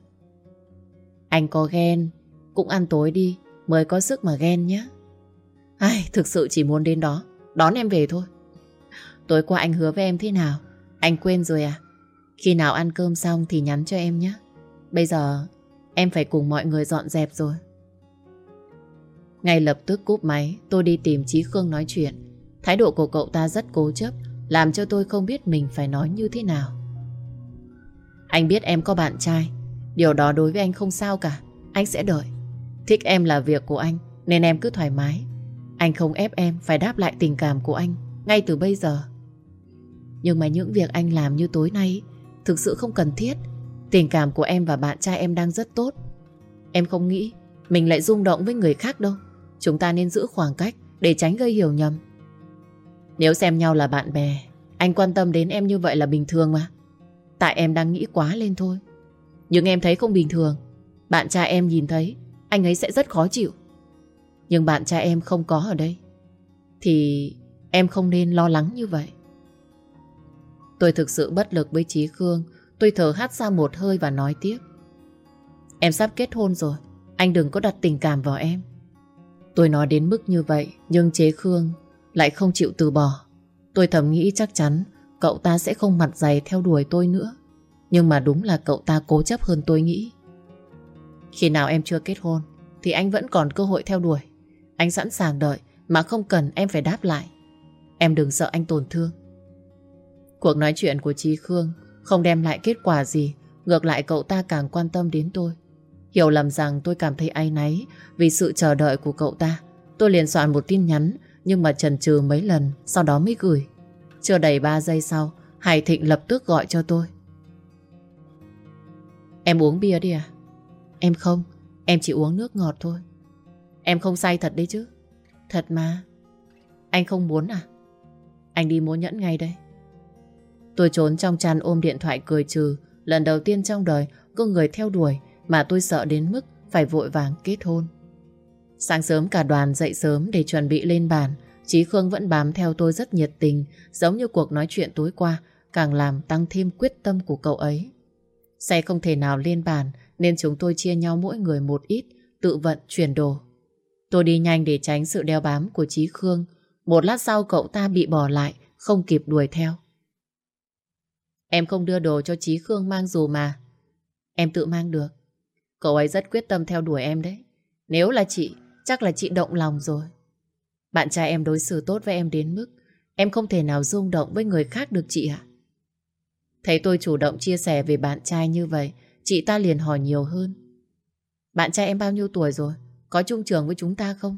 Anh có ghen, cũng ăn tối đi, mới có sức mà ghen nhé. Ai, thực sự chỉ muốn đến đó, đón em về thôi. Tối qua anh hứa với em thế nào? Anh quên rồi à? Khi nào ăn cơm xong thì nhắn cho em nhé. Bây giờ em phải cùng mọi người dọn dẹp rồi. Ngay lập tức cúp máy, tôi đi tìm Chí Khương nói chuyện. Thái độ của cậu ta rất cố chấp, làm cho tôi không biết mình phải nói như thế nào. Anh biết em có bạn trai, điều đó đối với anh không sao cả, anh sẽ đợi. Thích em là việc của anh, nên em cứ thoải mái. Anh không ép em phải đáp lại tình cảm của anh ngay từ bây giờ. Nhưng mà những việc anh làm như tối nay thực sự không cần thiết. Tình cảm của em và bạn trai em đang rất tốt. Em không nghĩ mình lại rung động với người khác đâu. Chúng ta nên giữ khoảng cách để tránh gây hiểu nhầm. Nếu xem nhau là bạn bè, anh quan tâm đến em như vậy là bình thường mà. Tại em đang nghĩ quá lên thôi. Nhưng em thấy không bình thường. Bạn trai em nhìn thấy, anh ấy sẽ rất khó chịu. Nhưng bạn trai em không có ở đây. Thì em không nên lo lắng như vậy. Tôi thực sự bất lực với Trí Khương. Tôi thở hắt ra một hơi và nói tiếp. Em sắp kết hôn rồi. Anh đừng có đặt tình cảm vào em. Tôi nói đến mức như vậy, nhưng chế Khương lại không chịu từ bỏ. Tôi thầm nghĩ chắc chắn cậu ta sẽ không mặt dày theo đuổi tôi nữa. Nhưng mà đúng là cậu ta cố chấp hơn tôi nghĩ. Khi nào em chưa kết hôn, thì anh vẫn còn cơ hội theo đuổi. Anh sẵn sàng đợi, mà không cần em phải đáp lại. Em đừng sợ anh tổn thương. Cuộc nói chuyện của Trí Khương không đem lại kết quả gì, ngược lại cậu ta càng quan tâm đến tôi. Hiểu lầm rằng tôi cảm thấy áy náy vì sự chờ đợi của cậu ta. Tôi liền soạn một tin nhắn nhưng mà chần chừ mấy lần sau đó mới gửi. Chưa đầy 3 giây sau, Hải Thịnh lập tức gọi cho tôi. Em uống bia đi à? Em không, em chỉ uống nước ngọt thôi. Em không say thật đấy chứ? Thật mà. Anh không muốn à? Anh đi mua nhẫn ngay đây. Tôi trốn trong chăn ôm điện thoại cười trừ. Lần đầu tiên trong đời có người theo đuổi mà tôi sợ đến mức phải vội vàng kết hôn. Sáng sớm cả đoàn dậy sớm để chuẩn bị lên bàn. Chí Khương vẫn bám theo tôi rất nhiệt tình, giống như cuộc nói chuyện tối qua, càng làm tăng thêm quyết tâm của cậu ấy. Xe không thể nào lên bàn, nên chúng tôi chia nhau mỗi người một ít, tự vận chuyển đồ. Tôi đi nhanh để tránh sự đeo bám của Chí Khương. Một lát sau cậu ta bị bỏ lại, không kịp đuổi theo. Em không đưa đồ cho Chí Khương mang dù mà. Em tự mang được. Cậu ấy rất quyết tâm theo đuổi em đấy. Nếu là chị, chắc là chị động lòng rồi. Bạn trai em đối xử tốt với em đến mức em không thể nào rung động với người khác được chị ạ. Thấy tôi chủ động chia sẻ về bạn trai như vậy, chị ta liền hỏi nhiều hơn. Bạn trai em bao nhiêu tuổi rồi? Có chung trường với chúng ta không?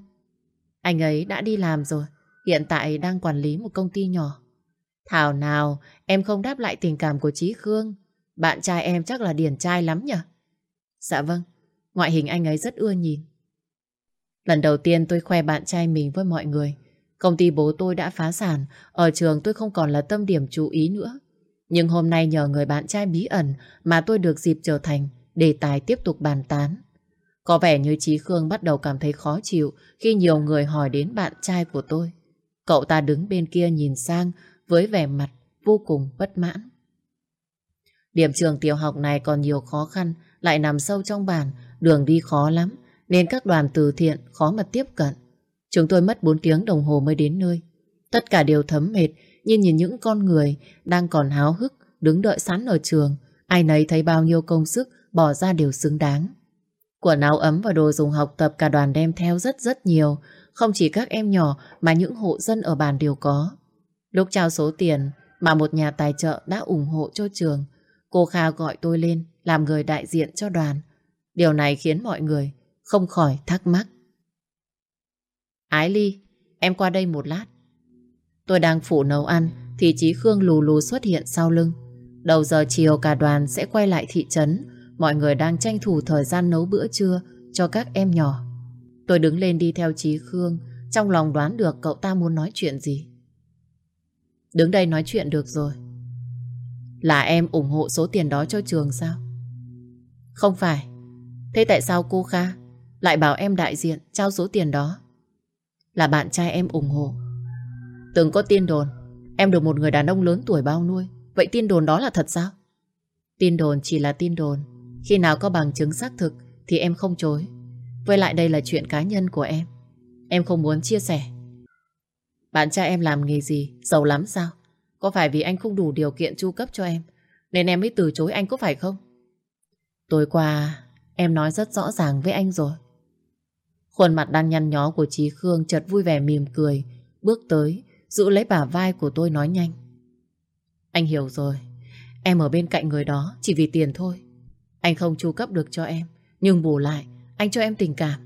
Anh ấy đã đi làm rồi, hiện tại đang quản lý một công ty nhỏ. Thảo nào, em không đáp lại tình cảm của Trí Khương. Bạn trai em chắc là điển trai lắm nhỉ? Dạ vâng, ngoại hình anh ấy rất ưa nhìn. Lần đầu tiên tôi khoe bạn trai mình với mọi người. Công ty bố tôi đã phá sản, ở trường tôi không còn là tâm điểm chú ý nữa. Nhưng hôm nay nhờ người bạn trai bí ẩn mà tôi được dịp trở thành đề tài tiếp tục bàn tán. Có vẻ như Trí Khương bắt đầu cảm thấy khó chịu khi nhiều người hỏi đến bạn trai của tôi. Cậu ta đứng bên kia nhìn sang với vẻ mặt vô cùng bất mãn. Điểm trường tiểu học này còn nhiều khó khăn, lại nằm sâu trong bản, đường đi khó lắm, nên các đoàn từ thiện khó mà tiếp cận. Chúng tôi mất 4 tiếng đồng hồ mới đến nơi. Tất cả đều thấm mệt, nhưng nhìn những con người đang còn háo hức, đứng đợi sẵn ở trường. Ai nấy thấy bao nhiêu công sức bỏ ra đều xứng đáng. Quần áo ấm và đồ dùng học tập cả đoàn đem theo rất rất nhiều, không chỉ các em nhỏ mà những hộ dân ở bàn đều có. Lúc trao số tiền mà một nhà tài trợ đã ủng hộ cho trường, cô Kha gọi tôi lên làm người đại diện cho đoàn. Điều này khiến mọi người không khỏi thắc mắc. Ái Ly, em qua đây một lát. Tôi đang phụ nấu ăn thì Chí Khương lù lù xuất hiện sau lưng. Đầu giờ chiều cả đoàn sẽ quay lại thị trấn. Mọi người đang tranh thủ thời gian nấu bữa trưa cho các em nhỏ. Tôi đứng lên đi theo Chí Khương, trong lòng đoán được cậu ta muốn nói chuyện gì. Đứng đây nói chuyện được rồi. Là em ủng hộ số tiền đó cho trường sao? Không phải. Thế tại sao cô Kha lại bảo em đại diện trao số tiền đó? Là bạn trai em ủng hộ. Từng có tin đồn, em được một người đàn ông lớn tuổi bao nuôi. Vậy tin đồn đó là thật sao? Tin đồn chỉ là tin đồn. Khi nào có bằng chứng xác thực thì em không chối. Với lại đây là chuyện cá nhân của em. Em không muốn chia sẻ. Bạn trai em làm nghề gì? Giàu lắm sao? Có phải vì anh không đủ điều kiện chu cấp cho em, Nên em mới từ chối anh có phải không? Tối qua, Em nói rất rõ ràng với anh rồi. Khuôn mặt đang nhăn nhó của Trí Khương chợt vui vẻ mỉm cười, Bước tới, Giữ lấy bả vai của tôi nói nhanh. Anh hiểu rồi, Em ở bên cạnh người đó chỉ vì tiền thôi. Anh không chu cấp được cho em, Nhưng bù lại, Anh cho em tình cảm.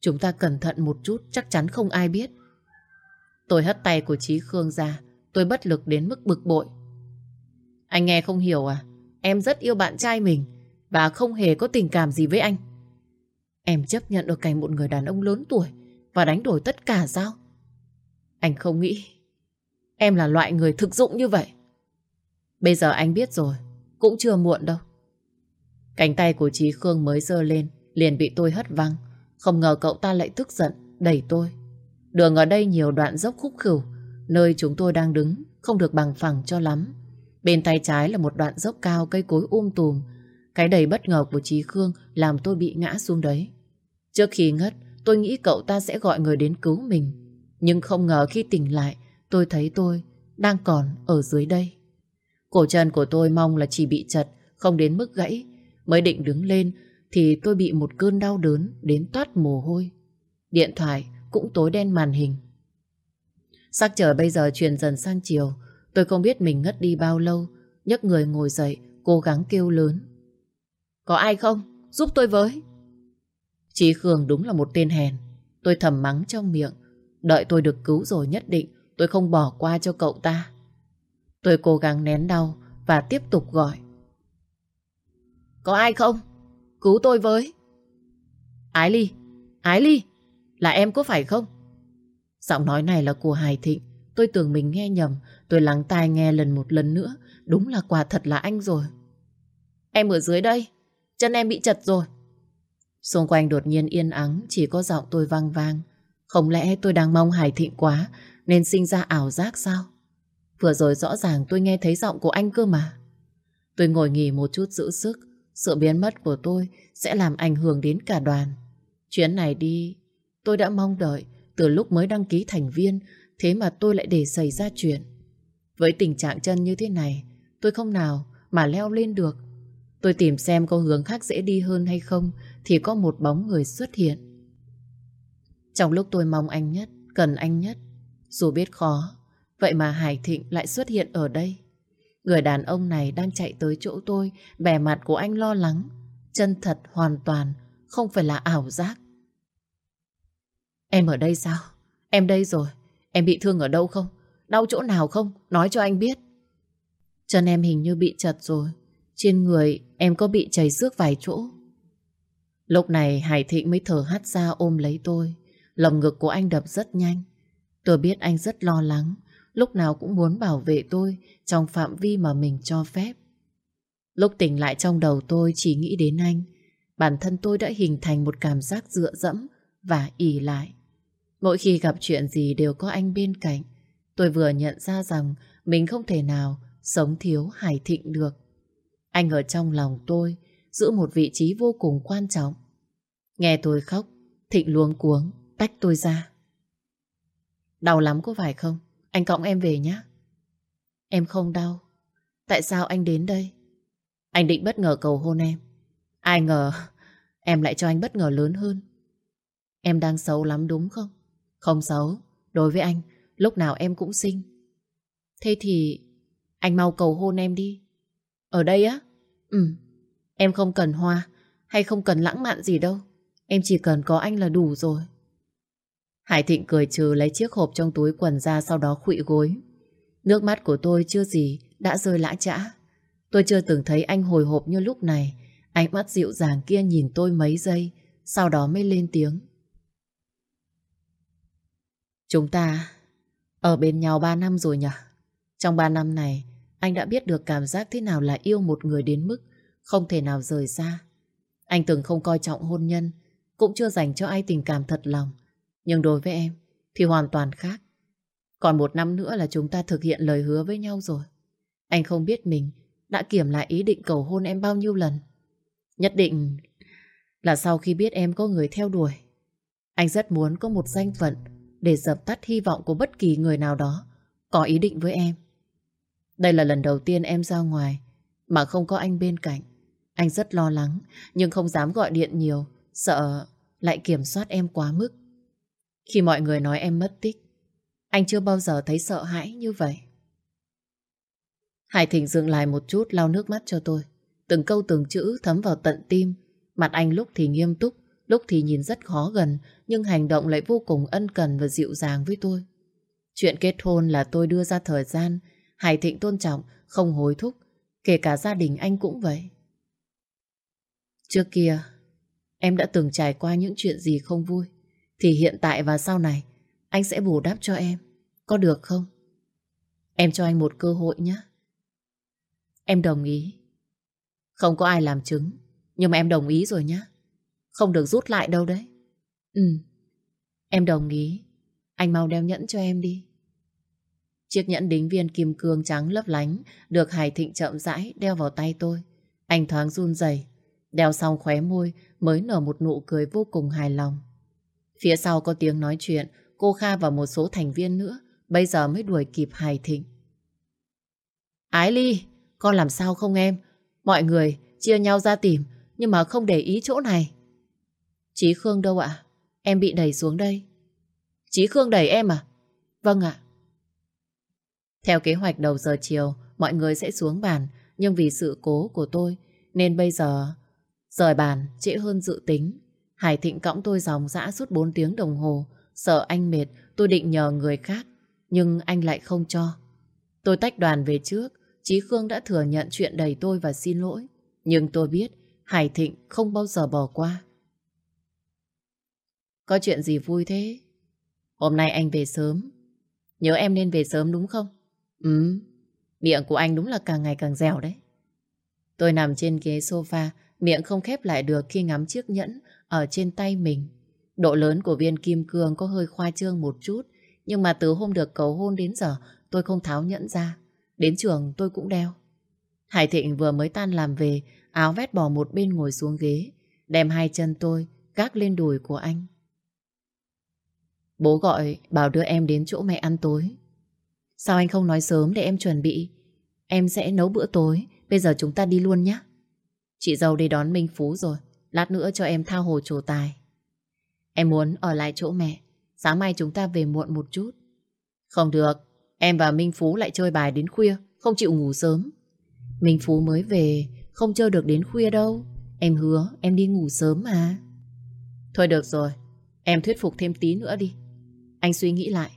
Chúng ta cẩn thận một chút, Chắc chắn không ai biết. Tôi hất tay của Trí Khương ra Tôi bất lực đến mức bực bội. Anh nghe không hiểu à? Em rất yêu bạn trai mình và không hề có tình cảm gì với anh. Em chấp nhận được cảnh một người đàn ông lớn tuổi và đánh đổi tất cả sao? Anh không nghĩ em là loại người thực dụng như vậy. Bây giờ anh biết rồi, cũng chưa muộn đâu. Cánh tay của Trí Khương mới dơ lên, liền bị tôi hất văng. Không ngờ cậu ta lại tức giận, đẩy tôi. Đường ở đây nhiều đoạn dốc khúc khửu, Nơi chúng tôi đang đứng không được bằng phẳng cho lắm. Bên tay trái là một đoạn dốc cao cây cối um tùm. Cái đầy bất ngờ của Trí Khương làm tôi bị ngã xuống đấy. Trước khi ngất, tôi nghĩ cậu ta sẽ gọi người đến cứu mình. Nhưng không ngờ khi tỉnh lại, tôi thấy tôi đang còn ở dưới đây. Cổ chân của tôi mong là chỉ bị chật, không đến mức gãy. Mới định đứng lên thì tôi bị một cơn đau đớn đến toát mồ hôi. Điện thoại cũng tối đen màn hình. Sắc trời bây giờ chuyển dần sang chiều. Tôi không biết mình ngất đi bao lâu. nhấc người ngồi dậy, cố gắng kêu lớn. Có ai không? Giúp tôi với. Chí Khương đúng là một tên hèn. Tôi thầm mắng trong miệng. Đợi tôi được cứu rồi nhất định tôi không bỏ qua cho cậu ta. Tôi cố gắng nén đau và tiếp tục gọi. Có ai không? Cứu tôi với. Ái Ly, Ái Ly, là em có phải không? Giọng nói này là của Hải Thịnh. Tôi tưởng mình nghe nhầm. Tôi lắng tai nghe lần một lần nữa. Đúng là quả thật là anh rồi. Em ở dưới đây. Chân em bị chật rồi. Xung quanh đột nhiên yên ắng. Chỉ có giọng tôi vang vang. Không lẽ tôi đang mong Hải Thịnh quá nên sinh ra ảo giác sao? Vừa rồi rõ ràng tôi nghe thấy giọng của anh cơ mà. Tôi ngồi nghỉ một chút giữ sức. Sự biến mất của tôi sẽ làm ảnh hưởng đến cả đoàn. Chuyến này đi, tôi đã mong đợi từ lúc mới đăng ký thành viên, Thế mà tôi lại để xảy ra chuyện. Với tình trạng chân như thế này, Tôi không nào mà leo lên được. Tôi tìm xem có hướng khác dễ đi hơn hay không Thì có một bóng người xuất hiện. Trong lúc tôi mong anh nhất, Cần anh nhất, Dù biết khó, Vậy mà Hải Thịnh lại xuất hiện ở đây. Người đàn ông này đang chạy tới chỗ tôi Vẻ mặt của anh lo lắng, Chân thật hoàn toàn, Không phải là ảo giác. Em ở đây sao? Em đây rồi. Em bị thương ở đâu không? Đau chỗ nào không? Nói cho anh biết. Chân em hình như bị chật rồi. Trên người em có bị chảy xước vài chỗ. Lúc này Hải Thịnh mới thở hắt ra ôm lấy tôi. Lồng ngực của anh đập rất nhanh. Tôi biết anh rất lo lắng. Lúc nào cũng muốn bảo vệ tôi trong phạm vi mà mình cho phép. Lúc tỉnh lại trong đầu tôi chỉ nghĩ đến anh. Bản thân tôi đã hình thành một cảm giác dựa dẫm và ỉ lại. Mỗi khi gặp chuyện gì đều có anh bên cạnh. Tôi vừa nhận ra rằng mình không thể nào sống thiếu Hải Thịnh được. Anh ở trong lòng tôi giữ một vị trí vô cùng quan trọng. Nghe tôi khóc, Thịnh luống cuống, tách tôi ra. Đau lắm có phải không? Anh cõng em về nhé. Em không đau. Tại sao anh đến đây? Anh định bất ngờ cầu hôn em. Ai ngờ em lại cho anh bất ngờ lớn hơn. Em đang xấu lắm đúng không? Không xấu. Đối với anh, lúc nào em cũng xinh. Thế thì anh mau cầu hôn em đi. Ở đây á? Ừ. Em không cần hoa hay không cần lãng mạn gì đâu. Em chỉ cần có anh là đủ rồi. Hải Thịnh cười trừ lấy chiếc hộp trong túi quần ra sau đó khụy gối. Nước mắt của tôi chưa gì đã rơi lã chã. Tôi chưa từng thấy anh hồi hộp như lúc này. Ánh mắt dịu dàng kia nhìn tôi mấy giây, sau đó mới lên tiếng. Chúng ta ở bên nhau 3 năm rồi nhỉ? Trong 3 năm này, anh đã biết được cảm giác thế nào là yêu một người đến mức không thể nào rời xa. Anh từng không coi trọng hôn nhân, cũng chưa dành cho ai tình cảm thật lòng. Nhưng đối với em thì hoàn toàn khác. Còn một năm nữa là chúng ta thực hiện lời hứa với nhau rồi. Anh không biết mình đã kiểm lại ý định cầu hôn em bao nhiêu lần. Nhất định là sau khi biết em có người theo đuổi. Anh rất muốn có một danh phận để dập tắt hy vọng của bất kỳ người nào đó có ý định với em. Đây là lần đầu tiên em ra ngoài mà không có anh bên cạnh. Anh rất lo lắng nhưng không dám gọi điện nhiều, sợ lại kiểm soát em quá mức. Khi mọi người nói em mất tích, anh chưa bao giờ thấy sợ hãi như vậy. Hải Thịnh dừng lại một chút lau nước mắt cho tôi. Từng câu từng chữ thấm vào tận tim. Mặt anh lúc thì nghiêm túc, lúc thì nhìn rất khó gần, nhưng hành động lại vô cùng ân cần và dịu dàng với tôi. Chuyện kết hôn là tôi đưa ra thời gian, Hải Thịnh tôn trọng, không hối thúc, kể cả gia đình anh cũng vậy. Trước kia, em đã từng trải qua những chuyện gì không vui, thì hiện tại và sau này, anh sẽ bù đắp cho em. Có được không? Em cho anh một cơ hội nhé. Em đồng ý. Không có ai làm chứng, nhưng mà em đồng ý rồi nhé. Không được rút lại đâu đấy. Ừ, em đồng ý. Anh mau đeo nhẫn cho em đi. Chiếc nhẫn đính viên kim cương trắng lấp lánh được Hải Thịnh chậm rãi đeo vào tay tôi. Anh thoáng run rẩy, đeo xong khóe môi mới nở một nụ cười vô cùng hài lòng. Phía sau có tiếng nói chuyện, cô Kha và một số thành viên nữa bây giờ mới đuổi kịp Hải Thịnh. Ái Ly, con làm sao không em? Mọi người chia nhau ra tìm nhưng mà không để ý chỗ này. Chí Khương đâu ạ? Em bị đẩy xuống đây. Chí Khương đẩy em à? Vâng ạ. Theo kế hoạch đầu giờ chiều, mọi người sẽ xuống bàn, nhưng vì sự cố của tôi, nên bây giờ rời bàn trễ hơn dự tính. Hải Thịnh cõng tôi dòng dã suốt 4 tiếng đồng hồ, sợ anh mệt, tôi định nhờ người khác, nhưng anh lại không cho. Tôi tách đoàn về trước, Chí Khương đã thừa nhận chuyện đầy tôi và xin lỗi. Nhưng tôi biết Hải Thịnh không bao giờ bỏ qua. Có chuyện gì vui thế? Hôm nay anh về sớm. Nhớ em nên về sớm đúng không? Ừ, miệng của anh đúng là càng ngày càng dẻo đấy. Tôi nằm trên ghế sofa, miệng không khép lại được khi ngắm chiếc nhẫn ở trên tay mình. Độ lớn của viên kim cương có hơi khoa trương một chút, nhưng mà từ hôm được cầu hôn đến giờ tôi không tháo nhẫn ra. Đến trường tôi cũng đeo. Hải Thịnh vừa mới tan làm về, áo vét bỏ một bên ngồi xuống ghế, đem hai chân tôi gác lên đùi của anh. Bố gọi bảo đưa em đến chỗ mẹ ăn tối. Sao anh không nói sớm để em chuẩn bị? Em sẽ nấu bữa tối, bây giờ chúng ta đi luôn nhé. Chị dâu đi đón Minh Phú rồi, lát nữa cho em thao hồ trổ tài. Em muốn ở lại chỗ mẹ, sáng mai chúng ta về muộn một chút. Không được, em và Minh Phú lại chơi bài đến khuya, không chịu ngủ sớm. Minh Phú mới về, không chơi được đến khuya đâu. Em hứa em đi ngủ sớm mà. Thôi được rồi, em thuyết phục thêm tí nữa đi. Anh suy nghĩ lại.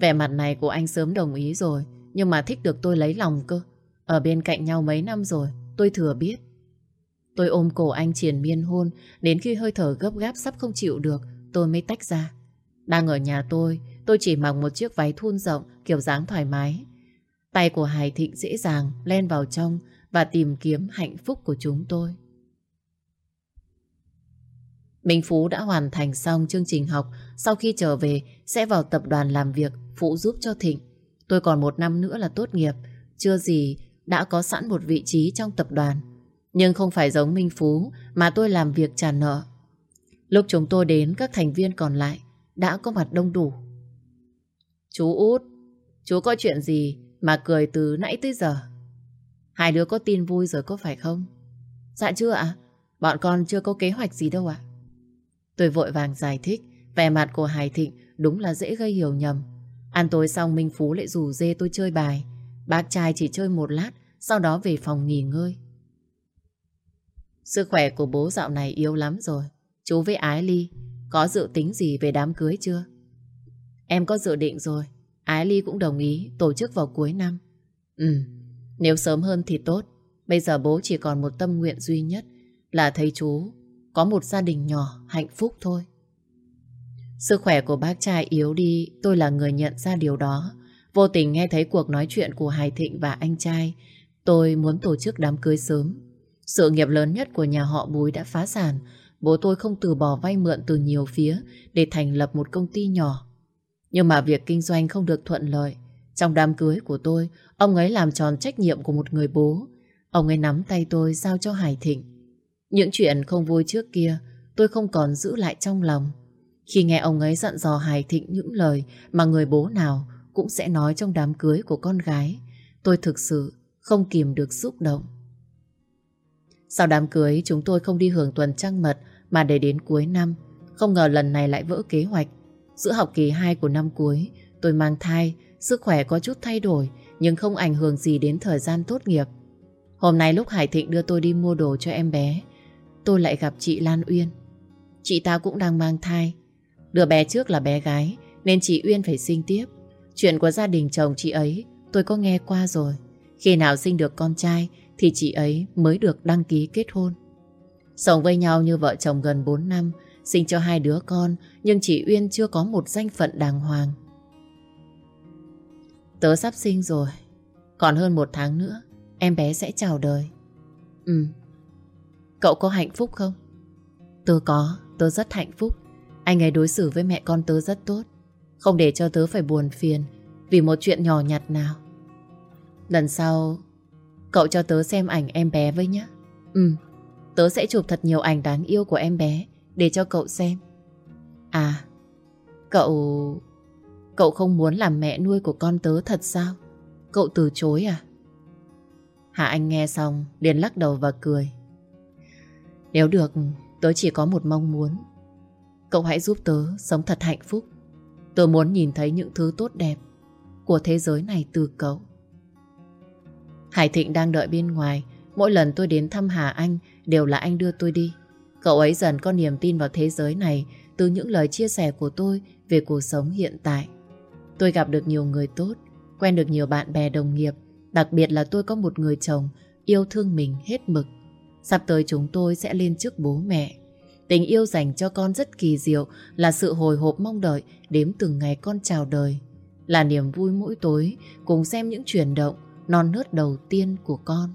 Vẻ mặt này của anh sớm đồng ý rồi, nhưng mà thích được tôi lấy lòng cơ. Ở bên cạnh nhau mấy năm rồi, tôi thừa biết. Tôi ôm cổ anh triền miên hôn, đến khi hơi thở gấp gáp sắp không chịu được, tôi mới tách ra. Đang ở nhà tôi, tôi chỉ mặc một chiếc váy thun rộng, kiểu dáng thoải mái. Tay của Hải Thịnh dễ dàng len vào trong và tìm kiếm hạnh phúc của chúng tôi. Minh Phú đã hoàn thành xong chương trình học, sau khi trở về sẽ vào tập đoàn làm việc phụ giúp cho Thịnh. Tôi còn một năm nữa là tốt nghiệp, chưa gì đã có sẵn một vị trí trong tập đoàn. Nhưng không phải giống Minh Phú mà tôi làm việc trả nợ. Lúc chúng tôi đến, các thành viên còn lại đã có mặt đông đủ. Chú út, chú có chuyện gì mà cười từ nãy tới giờ? Hai đứa có tin vui rồi có phải không? Dạ chưa ạ, bọn con chưa có kế hoạch gì đâu ạ. Tôi vội vàng giải thích, vẻ mặt của Hải Thịnh đúng là dễ gây hiểu nhầm. Ăn tối xong Minh Phú lại rủ dê tôi chơi bài. Bác trai chỉ chơi một lát, sau đó về phòng nghỉ ngơi. Sức khỏe của bố dạo này yếu lắm rồi. Chú với Ái Ly có dự tính gì về đám cưới chưa? Em có dự định rồi. Ái Ly cũng đồng ý tổ chức vào cuối năm. Ừ, nếu sớm hơn thì tốt. Bây giờ bố chỉ còn một tâm nguyện duy nhất là thấy chú có một gia đình nhỏ hạnh phúc thôi. Sức khỏe của bác trai yếu đi, tôi là người nhận ra điều đó. Vô tình nghe thấy cuộc nói chuyện của Hải Thịnh và anh trai. Tôi muốn tổ chức đám cưới sớm. Sự nghiệp lớn nhất của nhà họ Bùi đã phá sản. Bố tôi không từ bỏ vay mượn từ nhiều phía để thành lập một công ty nhỏ. Nhưng mà việc kinh doanh không được thuận lợi. Trong đám cưới của tôi, ông ấy làm tròn trách nhiệm của một người bố. Ông ấy nắm tay tôi giao cho Hải Thịnh. Những chuyện không vui trước kia tôi không còn giữ lại trong lòng. Khi nghe ông ấy dặn dò Hải Thịnh những lời mà người bố nào cũng sẽ nói trong đám cưới của con gái, tôi thực sự không kìm được xúc động. Sau đám cưới chúng tôi không đi hưởng tuần trăng mật mà để đến cuối năm. Không ngờ lần này lại vỡ kế hoạch. Giữa học kỳ 2 của năm cuối, tôi mang thai, sức khỏe có chút thay đổi nhưng không ảnh hưởng gì đến thời gian tốt nghiệp. Hôm nay lúc Hải Thịnh đưa tôi đi mua đồ cho em bé, tôi lại gặp chị Lan Uyên. Chị ta cũng đang mang thai. Đứa bé trước là bé gái, nên chị Uyên phải sinh tiếp. Chuyện của gia đình chồng chị ấy tôi có nghe qua rồi. Khi nào sinh được con trai thì chị ấy mới được đăng ký kết hôn. Sống với nhau như vợ chồng gần 4 năm, sinh cho hai đứa con, nhưng chị Uyên chưa có một danh phận đàng hoàng. Tớ sắp sinh rồi, còn hơn một tháng nữa, em bé sẽ chào đời. Ừ, cậu có hạnh phúc không? Tớ có, tớ rất hạnh phúc. Anh ấy đối xử với mẹ con tớ rất tốt, không để cho tớ phải buồn phiền vì một chuyện nhỏ nhặt nào. Lần sau, cậu cho tớ xem ảnh em bé với nhé. Ừ, tớ sẽ chụp thật nhiều ảnh đáng yêu của em bé để cho cậu xem. À, cậu... Cậu không muốn làm mẹ nuôi của con tớ thật sao? Cậu từ chối à? Hạ Anh nghe xong, liền lắc đầu và cười. Nếu được, tớ chỉ có một mong muốn. Cậu hãy giúp tớ sống thật hạnh phúc. Tớ muốn nhìn thấy những thứ tốt đẹp của thế giới này từ cậu. Hải Thịnh đang đợi bên ngoài. Mỗi lần tôi đến thăm Hà Anh đều là anh đưa tôi đi. Cậu ấy dần có niềm tin vào thế giới này từ những lời chia sẻ của tôi về cuộc sống hiện tại. Tôi gặp được nhiều người tốt, quen được nhiều bạn bè đồng nghiệp, đặc biệt là tôi có một người chồng yêu thương mình hết mực. Sắp tới chúng tôi sẽ lên trước bố mẹ. Tình yêu dành cho con rất kỳ diệu, là sự hồi hộp mong đợi đếm từng ngày con chào đời. Là niềm vui mỗi tối cùng xem những chuyển động non nớt đầu tiên của con.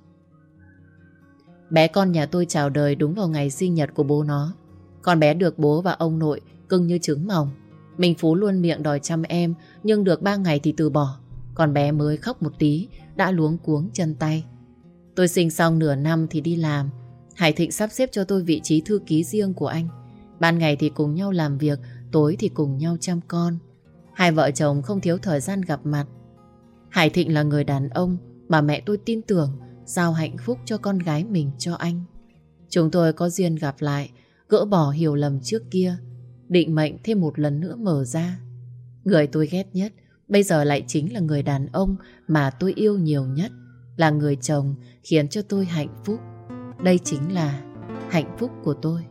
Bé con nhà tôi chào đời đúng vào ngày sinh nhật của bố nó. Con bé được bố và ông nội cưng như trứng mỏng. Minh Phú luôn miệng đòi chăm em nhưng được ba ngày thì từ bỏ. Còn bé mới khóc một tí đã luống cuống chân tay. Tôi sinh xong nửa năm thì đi làm. Hải Thịnh sắp xếp cho tôi vị trí thư ký riêng của anh. Ban ngày thì cùng nhau làm việc, tối thì cùng nhau chăm con. Hai vợ chồng không thiếu thời gian gặp mặt. Hải Thịnh là người đàn ông mà mẹ tôi tin tưởng giao hạnh phúc cho con gái mình cho anh. Chúng tôi có duyên gặp lại, gỡ bỏ hiểu lầm trước kia, định mệnh thêm một lần nữa mở ra. Người tôi ghét nhất bây giờ lại chính là người đàn ông mà tôi yêu nhiều nhất, là người chồng khiến cho tôi hạnh phúc. Đây chính là hạnh phúc của tôi.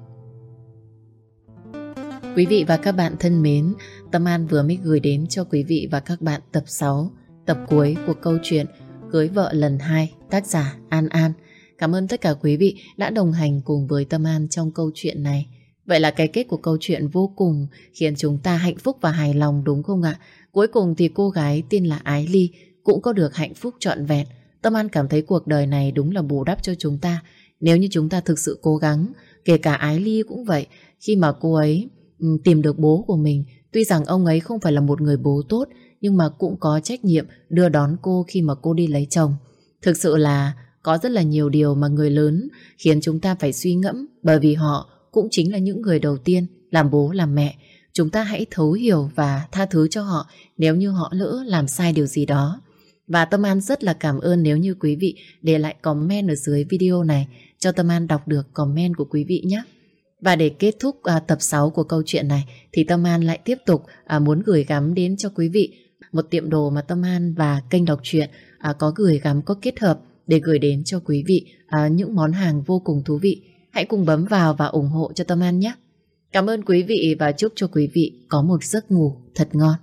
Quý vị và các bạn thân mến, Tâm An vừa mới gửi đến cho quý vị và các bạn tập 6, tập cuối của câu chuyện Cưới vợ lần 2, tác giả An An. Cảm ơn tất cả quý vị đã đồng hành cùng với Tâm An trong câu chuyện này. Vậy là cái kết của câu chuyện vô cùng khiến chúng ta hạnh phúc và hài lòng đúng không ạ? Cuối cùng thì cô gái tên là Ái Ly cũng có được hạnh phúc trọn vẹn. Tâm An cảm thấy cuộc đời này đúng là bù đắp cho chúng ta. Nếu như chúng ta thực sự cố gắng, kể cả Ái Ly cũng vậy, khi mà cô ấy ừ, tìm được bố của mình, tuy rằng ông ấy không phải là một người bố tốt, nhưng mà cũng có trách nhiệm đưa đón cô khi mà cô đi lấy chồng. Thực sự là có rất là nhiều điều mà người lớn khiến chúng ta phải suy ngẫm bởi vì họ cũng chính là những người đầu tiên làm bố làm mẹ. chúng ta hãy thấu hiểu và tha thứ cho họ nếu như họ lỡ làm sai điều gì đó. Và Tâm An rất là cảm ơn nếu như quý vị để lại comment ở dưới video này cho Tâm An đọc được comment của quý vị nhé. Và để kết thúc à, tập 6 của câu chuyện này thì Tâm An lại tiếp tục à, muốn gửi gắm đến cho quý vị một tiệm đồ mà Tâm An và kênh đọc truyện à, có gửi gắm có kết hợp để gửi đến cho quý vị à, những món hàng vô cùng thú vị. Hãy cùng bấm vào và ủng hộ cho Tâm An nhé. Cảm ơn quý vị và chúc cho quý vị có một giấc ngủ thật ngon.